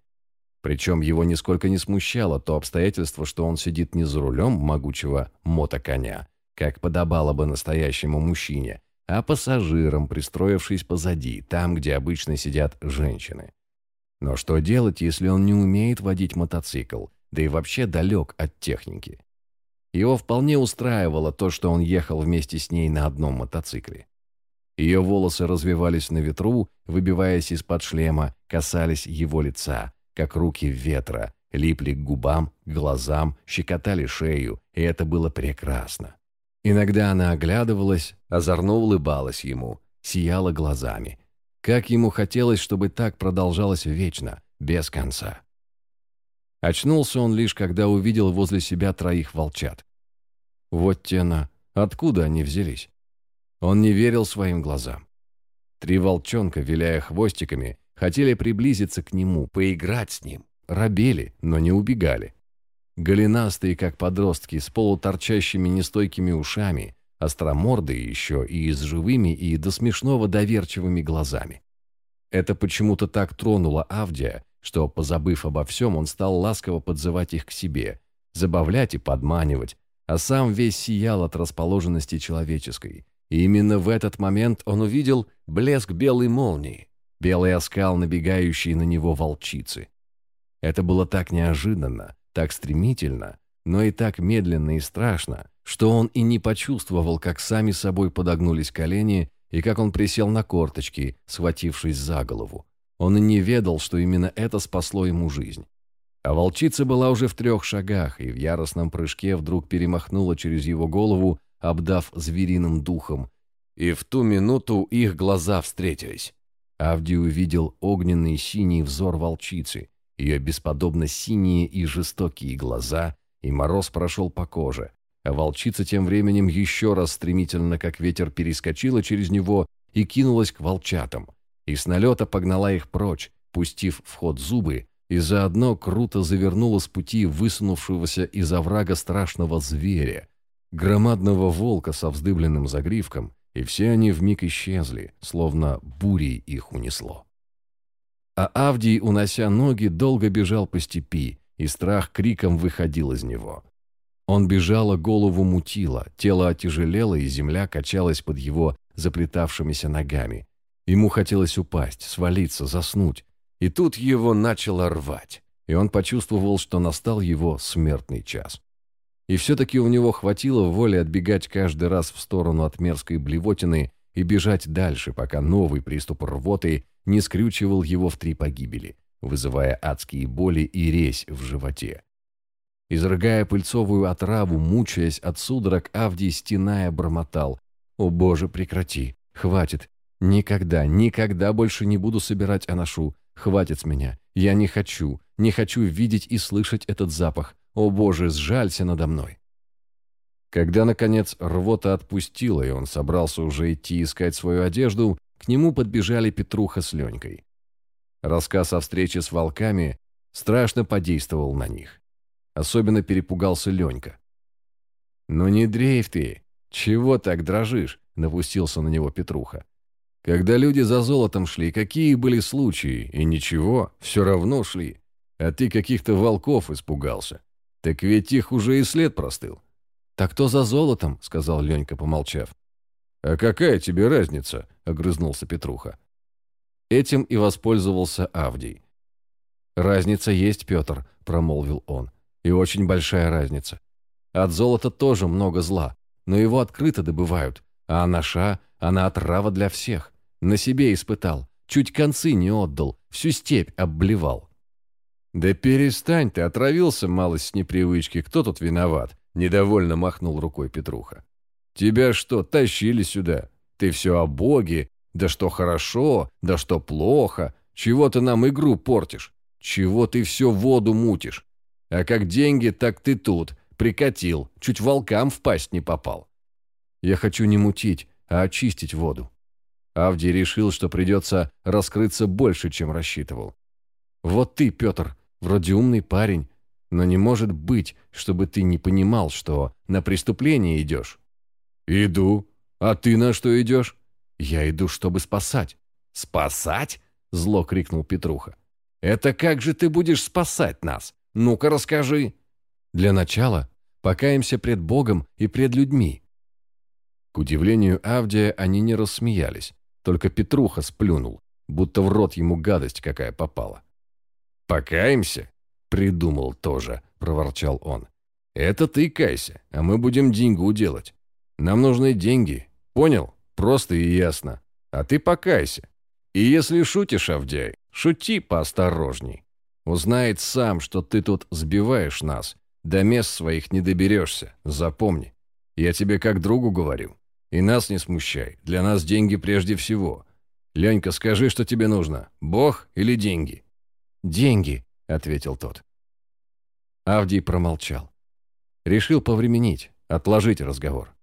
Причем его нисколько не смущало то обстоятельство, что он сидит не за рулем могучего мотоконя, как подобало бы настоящему мужчине, а пассажиром, пристроившись позади, там, где обычно сидят женщины. Но что делать, если он не умеет водить мотоцикл, да и вообще далек от техники? Его вполне устраивало то, что он ехал вместе с ней на одном мотоцикле. Ее волосы развивались на ветру, выбиваясь из-под шлема, касались его лица, как руки ветра, липли к губам, глазам, щекотали шею, и это было прекрасно. Иногда она оглядывалась, озорно улыбалась ему, сияла глазами, как ему хотелось, чтобы так продолжалось вечно, без конца. Очнулся он лишь, когда увидел возле себя троих волчат. Вот тена, откуда они взялись? Он не верил своим глазам. Три волчонка, виляя хвостиками, хотели приблизиться к нему, поиграть с ним. Робели, но не убегали. Голенастые, как подростки, с полуторчащими нестойкими ушами, остромордые еще и с живыми и до смешного доверчивыми глазами. Это почему-то так тронуло Авдия, что, позабыв обо всем, он стал ласково подзывать их к себе, забавлять и подманивать, а сам весь сиял от расположенности человеческой. И именно в этот момент он увидел блеск белой молнии, белый оскал, набегающий на него волчицы. Это было так неожиданно, так стремительно, но и так медленно и страшно, что он и не почувствовал, как сами собой подогнулись колени и как он присел на корточки, схватившись за голову. Он и не ведал, что именно это спасло ему жизнь. А волчица была уже в трех шагах и в яростном прыжке вдруг перемахнула через его голову, обдав звериным духом. И в ту минуту их глаза встретились. Авди увидел огненный синий взор волчицы, ее бесподобно синие и жестокие глаза, и мороз прошел по коже, а волчица тем временем еще раз стремительно, как ветер, перескочила через него и кинулась к волчатам, и с налета погнала их прочь, пустив в ход зубы, и заодно круто завернула с пути высунувшегося из оврага страшного зверя, громадного волка со вздыбленным загривком, и все они вмиг исчезли, словно бурей их унесло. А Авдий, унося ноги, долго бежал по степи, и страх криком выходил из него. Он бежал, а голову мутило, тело отяжелело, и земля качалась под его заплетавшимися ногами. Ему хотелось упасть, свалиться, заснуть. И тут его начало рвать, и он почувствовал, что настал его смертный час. И все-таки у него хватило воли отбегать каждый раз в сторону от мерзкой блевотины и бежать дальше, пока новый приступ рвоты не скрючивал его в три погибели, вызывая адские боли и резь в животе. Изрыгая пыльцовую отраву, мучаясь от судорог, Авдий стеная бормотал. «О, Боже, прекрати! Хватит! Никогда, никогда больше не буду собирать анашу! Хватит с меня! Я не хочу, не хочу видеть и слышать этот запах! О, Боже, сжалься надо мной!» Когда, наконец, рвота отпустила, и он собрался уже идти искать свою одежду, к нему подбежали Петруха с Ленькой. Рассказ о встрече с волками страшно подействовал на них. Особенно перепугался Ленька. «Ну не дрейф ты! Чего так дрожишь?» — напустился на него Петруха. «Когда люди за золотом шли, какие были случаи? И ничего, все равно шли. А ты каких-то волков испугался. Так ведь их уже и след простыл». «Так кто за золотом?» — сказал Ленька, помолчав. «А какая тебе разница?» — огрызнулся Петруха. Этим и воспользовался Авдий. «Разница есть, Петр», — промолвил он. И очень большая разница. От золота тоже много зла, но его открыто добывают, а наша, она отрава для всех. На себе испытал, чуть концы не отдал, всю степь обблевал. «Да перестань ты, отравился малость с непривычки, кто тут виноват?» Недовольно махнул рукой Петруха. «Тебя что, тащили сюда? Ты все о Боге, да что хорошо, да что плохо. Чего ты нам игру портишь? Чего ты все воду мутишь? А как деньги, так ты тут. Прикатил. Чуть волкам в пасть не попал. Я хочу не мутить, а очистить воду. Авдий решил, что придется раскрыться больше, чем рассчитывал. Вот ты, Петр, вроде умный парень, но не может быть, чтобы ты не понимал, что на преступление идешь. Иду. А ты на что идешь? Я иду, чтобы спасать. Спасать? Зло крикнул Петруха. Это как же ты будешь спасать нас? Ну-ка расскажи. Для начала покаемся пред Богом и пред людьми. К удивлению Авдия они не рассмеялись, только Петруха сплюнул, будто в рот ему гадость какая попала. «Покаемся?» — придумал тоже, — проворчал он. «Это ты кайся, а мы будем деньгу делать. Нам нужны деньги, понял? Просто и ясно. А ты покайся. И если шутишь, Авдяй, шути поосторожней. Узнает сам, что ты тут сбиваешь нас. До мест своих не доберешься, запомни. Я тебе как другу говорю. И нас не смущай. Для нас деньги прежде всего. Ленька, скажи, что тебе нужно. Бог или деньги?» «Деньги», — ответил тот. Авдий промолчал. Решил повременить, отложить разговор.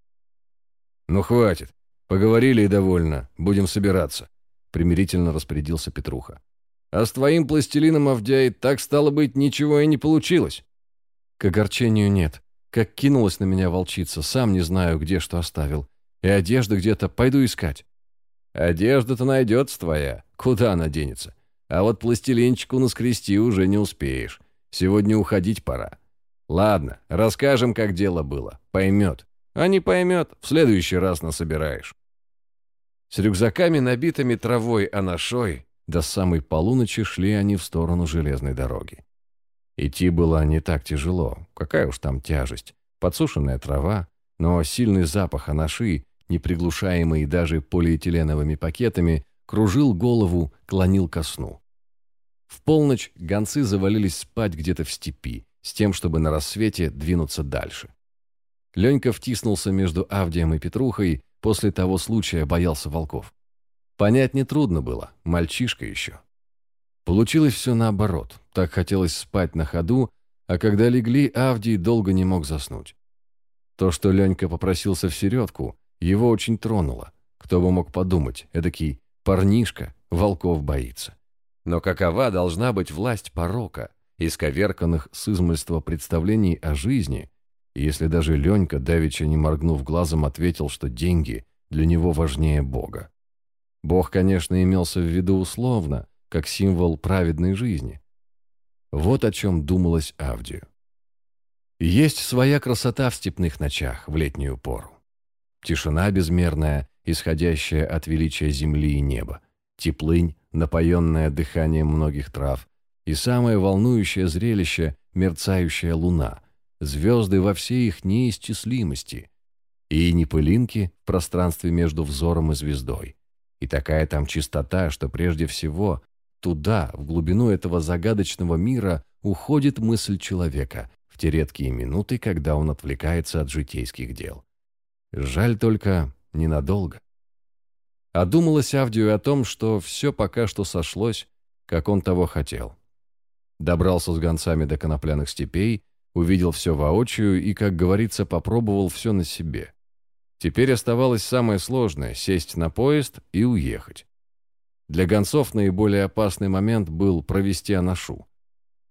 «Ну, хватит. Поговорили и довольно. Будем собираться», — примирительно распорядился Петруха. А с твоим пластилином, Авдяй, так стало быть, ничего и не получилось. К огорчению нет. Как кинулась на меня волчица, сам не знаю, где что оставил. И одежда где-то, пойду искать. Одежда-то найдется твоя. Куда она денется? А вот пластилинчику наскрести уже не успеешь. Сегодня уходить пора. Ладно, расскажем, как дело было. Поймет. А не поймет, в следующий раз насобираешь. С рюкзаками, набитыми травой анашой, до самой полуночи шли они в сторону железной дороги. Идти было не так тяжело, какая уж там тяжесть. Подсушенная трава, но сильный запах анаши, не приглушаемый даже полиэтиленовыми пакетами, кружил голову, клонил ко сну. В полночь гонцы завалились спать где-то в степи, с тем, чтобы на рассвете двинуться дальше. Ленька втиснулся между Авдием и Петрухой, после того случая боялся волков. Понять нетрудно было, мальчишка еще. Получилось все наоборот. Так хотелось спать на ходу, а когда легли, Авдий долго не мог заснуть. То, что Ленька попросился в середку, его очень тронуло. Кто бы мог подумать, эдакий парнишка волков боится. Но какова должна быть власть порока, исковерканных с измольства представлений о жизни, если даже Ленька, давеча не моргнув глазом, ответил, что деньги для него важнее Бога. Бог, конечно, имелся в виду условно, как символ праведной жизни. Вот о чем думалось Авдию. Есть своя красота в степных ночах в летнюю пору. Тишина безмерная, исходящая от величия земли и неба, теплынь, напоенная дыханием многих трав, и самое волнующее зрелище – мерцающая луна, звезды во всей их неисчислимости, и не пылинки в пространстве между взором и звездой. И такая там чистота, что прежде всего туда, в глубину этого загадочного мира, уходит мысль человека в те редкие минуты, когда он отвлекается от житейских дел. Жаль только ненадолго. Одумалась Авдию о том, что все пока что сошлось, как он того хотел. Добрался с гонцами до конопляных степей, увидел все воочию и, как говорится, попробовал все на себе. Теперь оставалось самое сложное – сесть на поезд и уехать. Для гонцов наиболее опасный момент был провести аношу.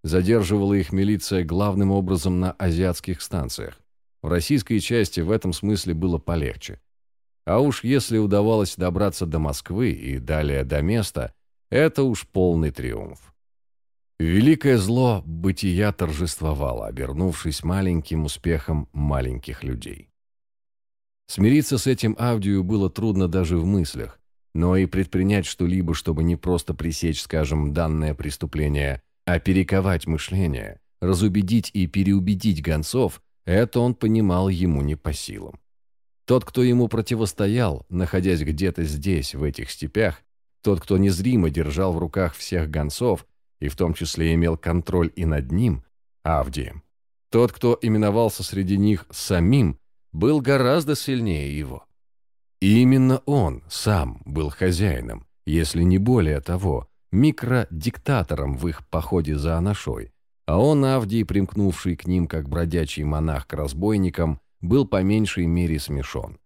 Задерживала их милиция главным образом на азиатских станциях. В российской части в этом смысле было полегче. А уж если удавалось добраться до Москвы и далее до места, это уж полный триумф. Великое зло бытия торжествовало, обернувшись маленьким успехом маленьких людей. Смириться с этим аудио было трудно даже в мыслях, но и предпринять что-либо, чтобы не просто пресечь, скажем, данное преступление, а перековать мышление, разубедить и переубедить гонцов, это он понимал ему не по силам. Тот, кто ему противостоял, находясь где-то здесь, в этих степях, тот, кто незримо держал в руках всех гонцов, и в том числе имел контроль и над ним, Авдием, тот, кто именовался среди них самим, был гораздо сильнее его. И именно он сам был хозяином, если не более того, микродиктатором в их походе за Анашой, а он, Авдий, примкнувший к ним как бродячий монах к разбойникам, был по меньшей мере смешон.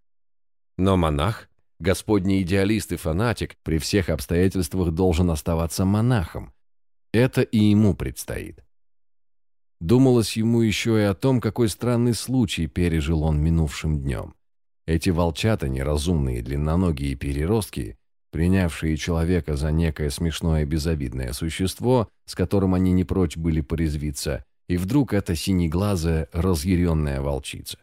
Но монах, господний идеалист и фанатик, при всех обстоятельствах должен оставаться монахом. Это и ему предстоит. Думалось ему еще и о том, какой странный случай пережил он минувшим днем. Эти волчата, неразумные длинноногие переростки, принявшие человека за некое смешное безобидное существо, с которым они не прочь были порезвиться, и вдруг эта синеглазая, разъяренная волчица.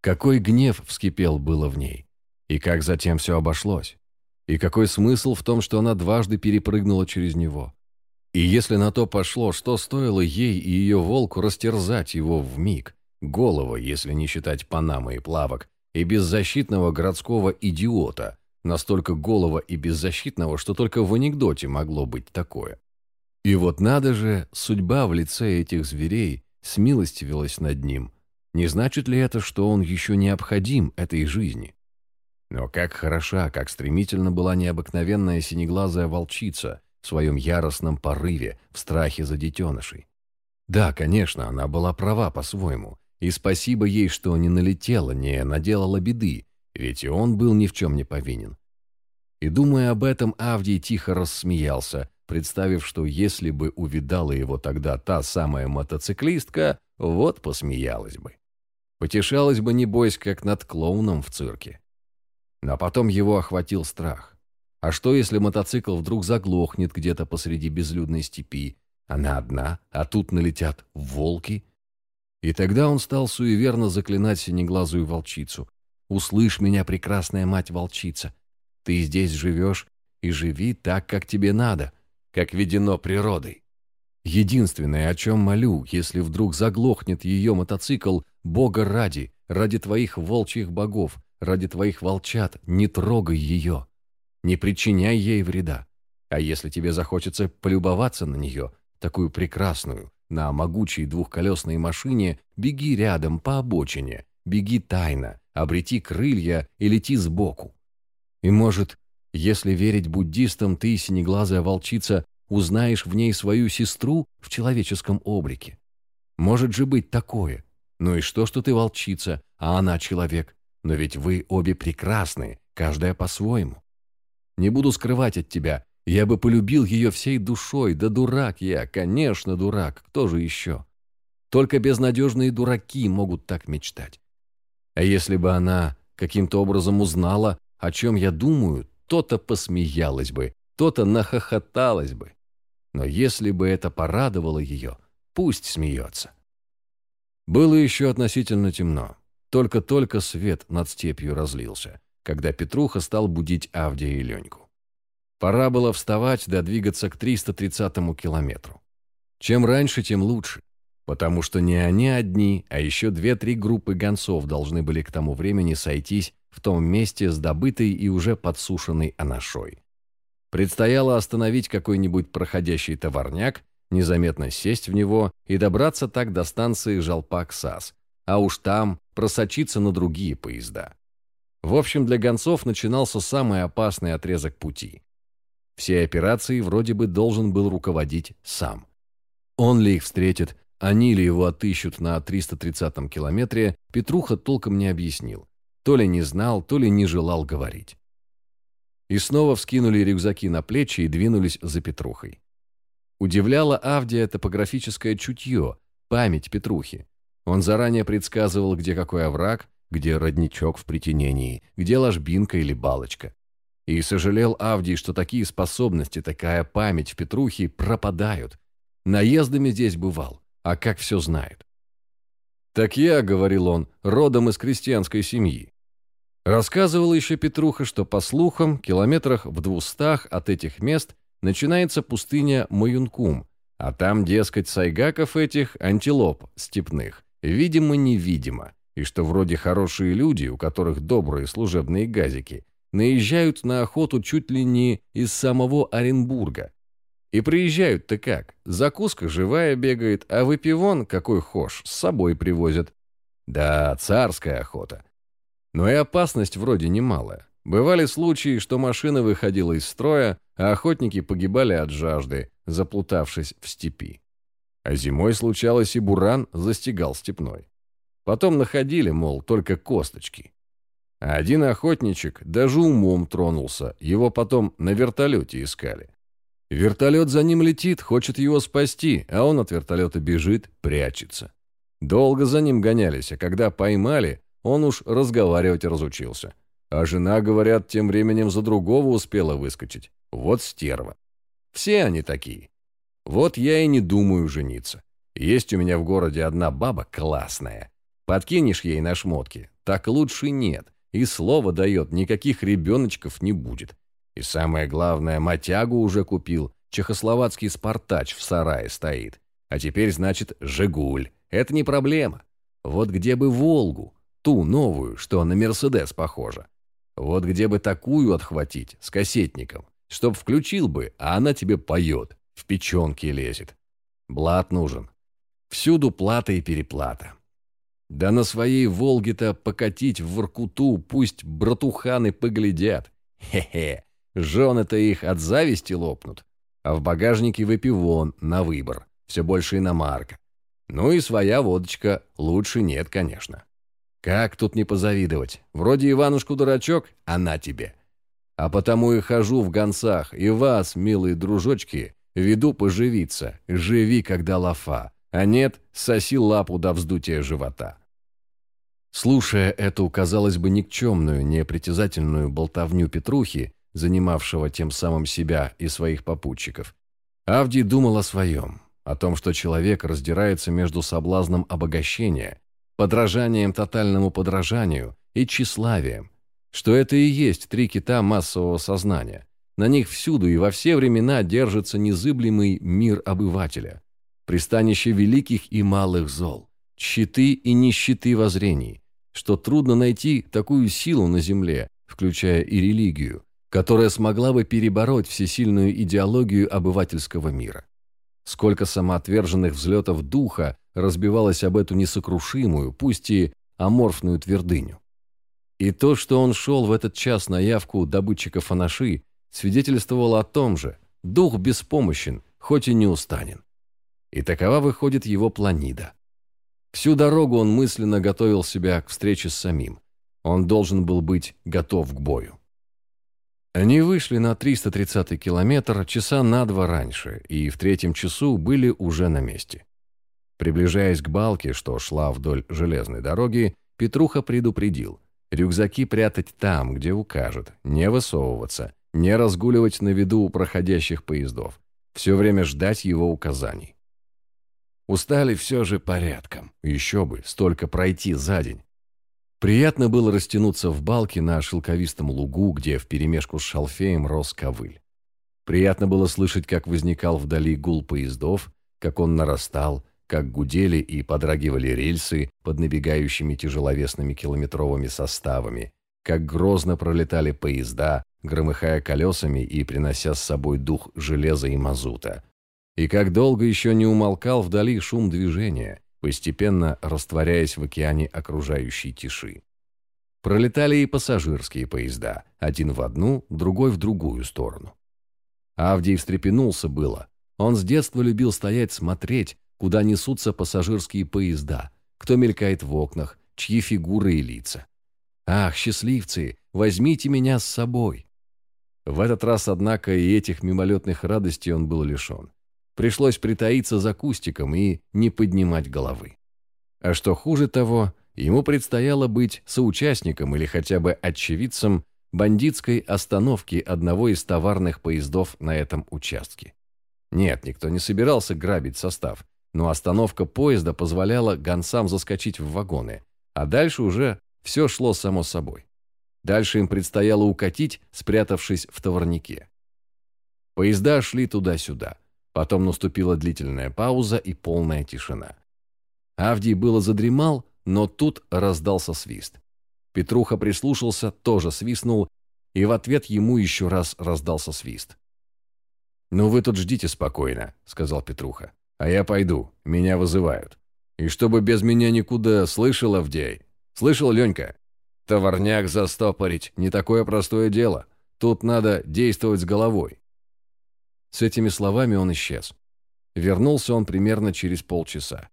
Какой гнев вскипел было в ней, и как затем все обошлось, и какой смысл в том, что она дважды перепрыгнула через него. И если на то пошло, что стоило ей и ее волку растерзать его в миг, голова, если не считать панамы и плавок, и беззащитного городского идиота, настолько голого и беззащитного, что только в анекдоте могло быть такое. И вот надо же, судьба в лице этих зверей смилостивилась над ним. Не значит ли это, что он еще необходим этой жизни? Но как хороша, как стремительно была необыкновенная синеглазая волчица – в своем яростном порыве, в страхе за детенышей. Да, конечно, она была права по-своему, и спасибо ей, что не налетела, не наделала беды, ведь и он был ни в чем не повинен. И думая об этом, Авдий тихо рассмеялся, представив, что если бы увидала его тогда та самая мотоциклистка, вот посмеялась бы. Потешалась бы, небось, как над клоуном в цирке. Но потом его охватил страх. А что, если мотоцикл вдруг заглохнет где-то посреди безлюдной степи? Она одна, а тут налетят волки. И тогда он стал суеверно заклинать синеглазую волчицу. «Услышь меня, прекрасная мать-волчица. Ты здесь живешь и живи так, как тебе надо, как ведено природой. Единственное, о чем молю, если вдруг заглохнет ее мотоцикл, Бога ради, ради твоих волчьих богов, ради твоих волчат, не трогай ее. Не причиняй ей вреда. А если тебе захочется полюбоваться на нее, такую прекрасную, на могучей двухколесной машине, беги рядом по обочине, беги тайно, обрети крылья и лети сбоку. И может, если верить буддистам, ты, синеглазая волчица, узнаешь в ней свою сестру в человеческом облике. Может же быть такое. Ну и что, что ты волчица, а она человек? Но ведь вы обе прекрасны, каждая по-своему. Не буду скрывать от тебя. Я бы полюбил ее всей душой. Да дурак я, конечно, дурак. Кто же еще? Только безнадежные дураки могут так мечтать. А если бы она каким-то образом узнала, о чем я думаю, то-то посмеялась бы, то-то нахохоталась бы. Но если бы это порадовало ее, пусть смеется. Было еще относительно темно. Только-только свет над степью разлился когда Петруха стал будить Авдия и Леньку. Пора было вставать да двигаться к 330-му километру. Чем раньше, тем лучше. потому что не они одни, а еще две-три группы гонцов должны были к тому времени сойтись в том месте с добытой и уже подсушенной анашой. Предстояло остановить какой-нибудь проходящий товарняк, незаметно сесть в него и добраться так до станции Жалпак-САС, а уж там просочиться на другие поезда. В общем, для гонцов начинался самый опасный отрезок пути. Все операции вроде бы должен был руководить сам. Он ли их встретит, они ли его отыщут на 330-м километре, Петруха толком не объяснил. То ли не знал, то ли не желал говорить. И снова вскинули рюкзаки на плечи и двинулись за Петрухой. Удивляло Авдия топографическое чутье, память Петрухи. Он заранее предсказывал, где какой овраг, где родничок в притенении, где ложбинка или балочка. И сожалел Авдий, что такие способности, такая память в Петрухе пропадают. Наездами здесь бывал, а как все знает. «Так я, — говорил он, — родом из крестьянской семьи. Рассказывал еще Петруха, что, по слухам, километрах в двухстах от этих мест начинается пустыня Маюнкум, а там, дескать, сайгаков этих, антилоп степных, видимо-невидимо, и что вроде хорошие люди, у которых добрые служебные газики, наезжают на охоту чуть ли не из самого Оренбурга. И приезжают-то как? Закуска живая бегает, а выпивон, какой хошь, с собой привозят. Да, царская охота. Но и опасность вроде немалая. Бывали случаи, что машина выходила из строя, а охотники погибали от жажды, заплутавшись в степи. А зимой случалось и буран застигал степной. Потом находили, мол, только косточки. А один охотничек даже умом тронулся, его потом на вертолете искали. Вертолет за ним летит, хочет его спасти, а он от вертолета бежит, прячется. Долго за ним гонялись, а когда поймали, он уж разговаривать разучился. А жена, говорят, тем временем за другого успела выскочить. Вот стерва. Все они такие. Вот я и не думаю жениться. Есть у меня в городе одна баба классная. Подкинешь ей на шмотки, так лучше нет. И слово дает, никаких ребеночков не будет. И самое главное, матягу уже купил. Чехословацкий «Спартач» в сарае стоит. А теперь, значит, «Жигуль». Это не проблема. Вот где бы «Волгу», Ту новую, что на Мерседес похожа. Вот где бы такую отхватить, с кассетником, чтоб включил бы, а она тебе поет, в печенки лезет. Блат нужен. Всюду плата и переплата. Да на своей «Волге»-то покатить в Воркуту пусть братуханы поглядят. Хе-хе, жены-то их от зависти лопнут. А в багажнике выпивон на выбор, все больше иномарка. Ну и своя водочка лучше нет, конечно. Как тут не позавидовать? Вроде Иванушку-дурачок, она тебе. А потому и хожу в гонцах, и вас, милые дружочки, веду поживиться. Живи, когда лафа. А нет, соси лапу до вздутия живота. Слушая эту, казалось бы, никчемную, непритязательную болтовню Петрухи, занимавшего тем самым себя и своих попутчиков, Авдий думал о своем, о том, что человек раздирается между соблазном обогащения подражанием тотальному подражанию и тщеславием, что это и есть три кита массового сознания. На них всюду и во все времена держится незыблемый мир обывателя, пристанище великих и малых зол, щиты и нищеты воззрений, что трудно найти такую силу на земле, включая и религию, которая смогла бы перебороть всесильную идеологию обывательского мира. Сколько самоотверженных взлетов духа разбивалось об эту несокрушимую, пусть и аморфную твердыню. И то, что он шел в этот час на явку добытчика фанаши, свидетельствовало о том же. Дух беспомощен, хоть и не устанен. И такова выходит его планида. Всю дорогу он мысленно готовил себя к встрече с самим. Он должен был быть готов к бою. Они вышли на 330 километр часа на два раньше, и в третьем часу были уже на месте. Приближаясь к балке, что шла вдоль железной дороги, Петруха предупредил. Рюкзаки прятать там, где укажет, не высовываться, не разгуливать на виду у проходящих поездов, все время ждать его указаний. Устали все же порядком, еще бы, столько пройти за день. Приятно было растянуться в балке на шелковистом лугу, где вперемешку с шалфеем рос ковыль. Приятно было слышать, как возникал вдали гул поездов, как он нарастал, как гудели и подрагивали рельсы под набегающими тяжеловесными километровыми составами, как грозно пролетали поезда, громыхая колесами и принося с собой дух железа и мазута. И как долго еще не умолкал вдали шум движения, постепенно растворяясь в океане окружающей тиши. Пролетали и пассажирские поезда, один в одну, другой в другую сторону. Авдий встрепенулся было. Он с детства любил стоять смотреть, куда несутся пассажирские поезда, кто мелькает в окнах, чьи фигуры и лица. «Ах, счастливцы, возьмите меня с собой!» В этот раз, однако, и этих мимолетных радостей он был лишен. Пришлось притаиться за кустиком и не поднимать головы. А что хуже того, ему предстояло быть соучастником или хотя бы очевидцем бандитской остановки одного из товарных поездов на этом участке. Нет, никто не собирался грабить состав, но остановка поезда позволяла гонцам заскочить в вагоны, а дальше уже все шло само собой. Дальше им предстояло укатить, спрятавшись в товарнике. Поезда шли туда-сюда. Потом наступила длительная пауза и полная тишина. Авдий было задремал, но тут раздался свист. Петруха прислушался, тоже свистнул, и в ответ ему еще раз раздался свист. «Ну вы тут ждите спокойно», — сказал Петруха. «А я пойду, меня вызывают. И чтобы без меня никуда, слышал, Авдей? Слышал, Ленька? Товарняк застопорить — не такое простое дело. Тут надо действовать с головой». С этими словами он исчез. Вернулся он примерно через полчаса.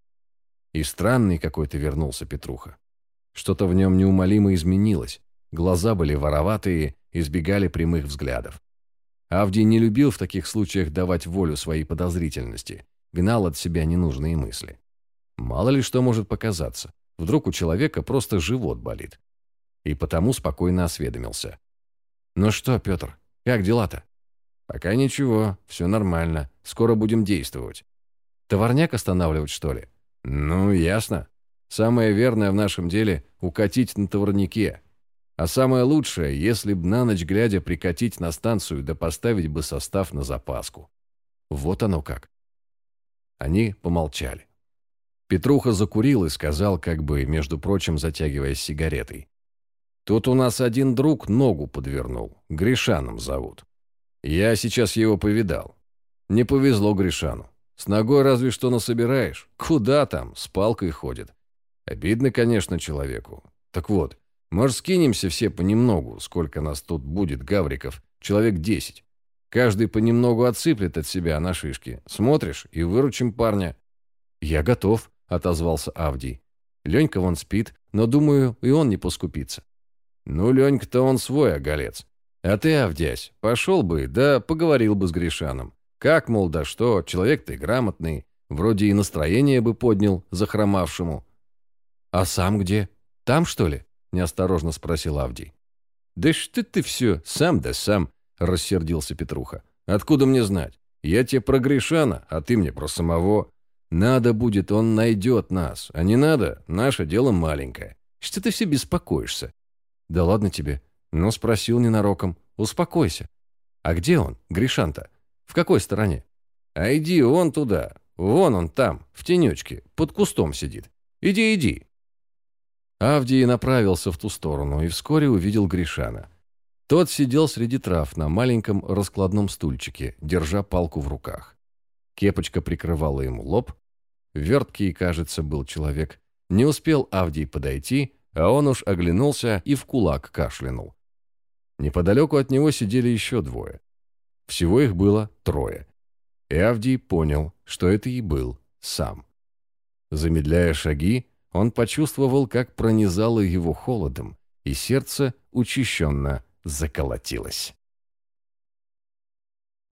И странный какой-то вернулся Петруха. Что-то в нем неумолимо изменилось. Глаза были вороватые, избегали прямых взглядов. Авдий не любил в таких случаях давать волю своей подозрительности, гнал от себя ненужные мысли. Мало ли что может показаться. Вдруг у человека просто живот болит. И потому спокойно осведомился. «Ну что, Петр, как дела-то?» «Пока ничего, все нормально. Скоро будем действовать». «Товарняк останавливать, что ли?» «Ну, ясно. Самое верное в нашем деле – укатить на товарнике. А самое лучшее, если б на ночь глядя прикатить на станцию да поставить бы состав на запаску. Вот оно как. Они помолчали. Петруха закурил и сказал, как бы, между прочим, затягиваясь сигаретой. «Тут у нас один друг ногу подвернул. Гришаном зовут. Я сейчас его повидал. Не повезло Гришану. С ногой разве что насобираешь. Куда там? С палкой ходит. Обидно, конечно, человеку. Так вот, может, скинемся все понемногу, сколько нас тут будет, гавриков, человек десять. Каждый понемногу отсыплет от себя на шишки. Смотришь и выручим парня. Я готов, отозвался Авдий. Ленька вон спит, но, думаю, и он не поскупится. Ну, Ленька-то он свой оголец. А ты, Авдясь, пошел бы, да поговорил бы с Гришаном. Как, мол, да что, человек ты грамотный, вроде и настроение бы поднял захромавшему. «А сам где? Там, что ли?» – неосторожно спросил Авдий. «Да что ты все, сам да сам», – рассердился Петруха. «Откуда мне знать? Я тебе про Гришана, а ты мне про самого. Надо будет, он найдет нас, а не надо, наше дело маленькое. Что ты все беспокоишься?» «Да ладно тебе. Ну, спросил ненароком. Успокойся. А где он, Гришан-то? В какой стороне?» «А иди он туда. Вон он там, в тенечке, под кустом сидит. Иди, иди». Авдий направился в ту сторону и вскоре увидел Гришана. Тот сидел среди трав на маленьком раскладном стульчике, держа палку в руках. Кепочка прикрывала ему лоб. Верткий, кажется, был человек. Не успел Авдий подойти, а он уж оглянулся и в кулак кашлянул. Неподалеку от него сидели еще двое. Всего их было трое. И Авдий понял, что это и был сам. Замедляя шаги, он почувствовал, как пронизало его холодом, и сердце учащенно заколотилось.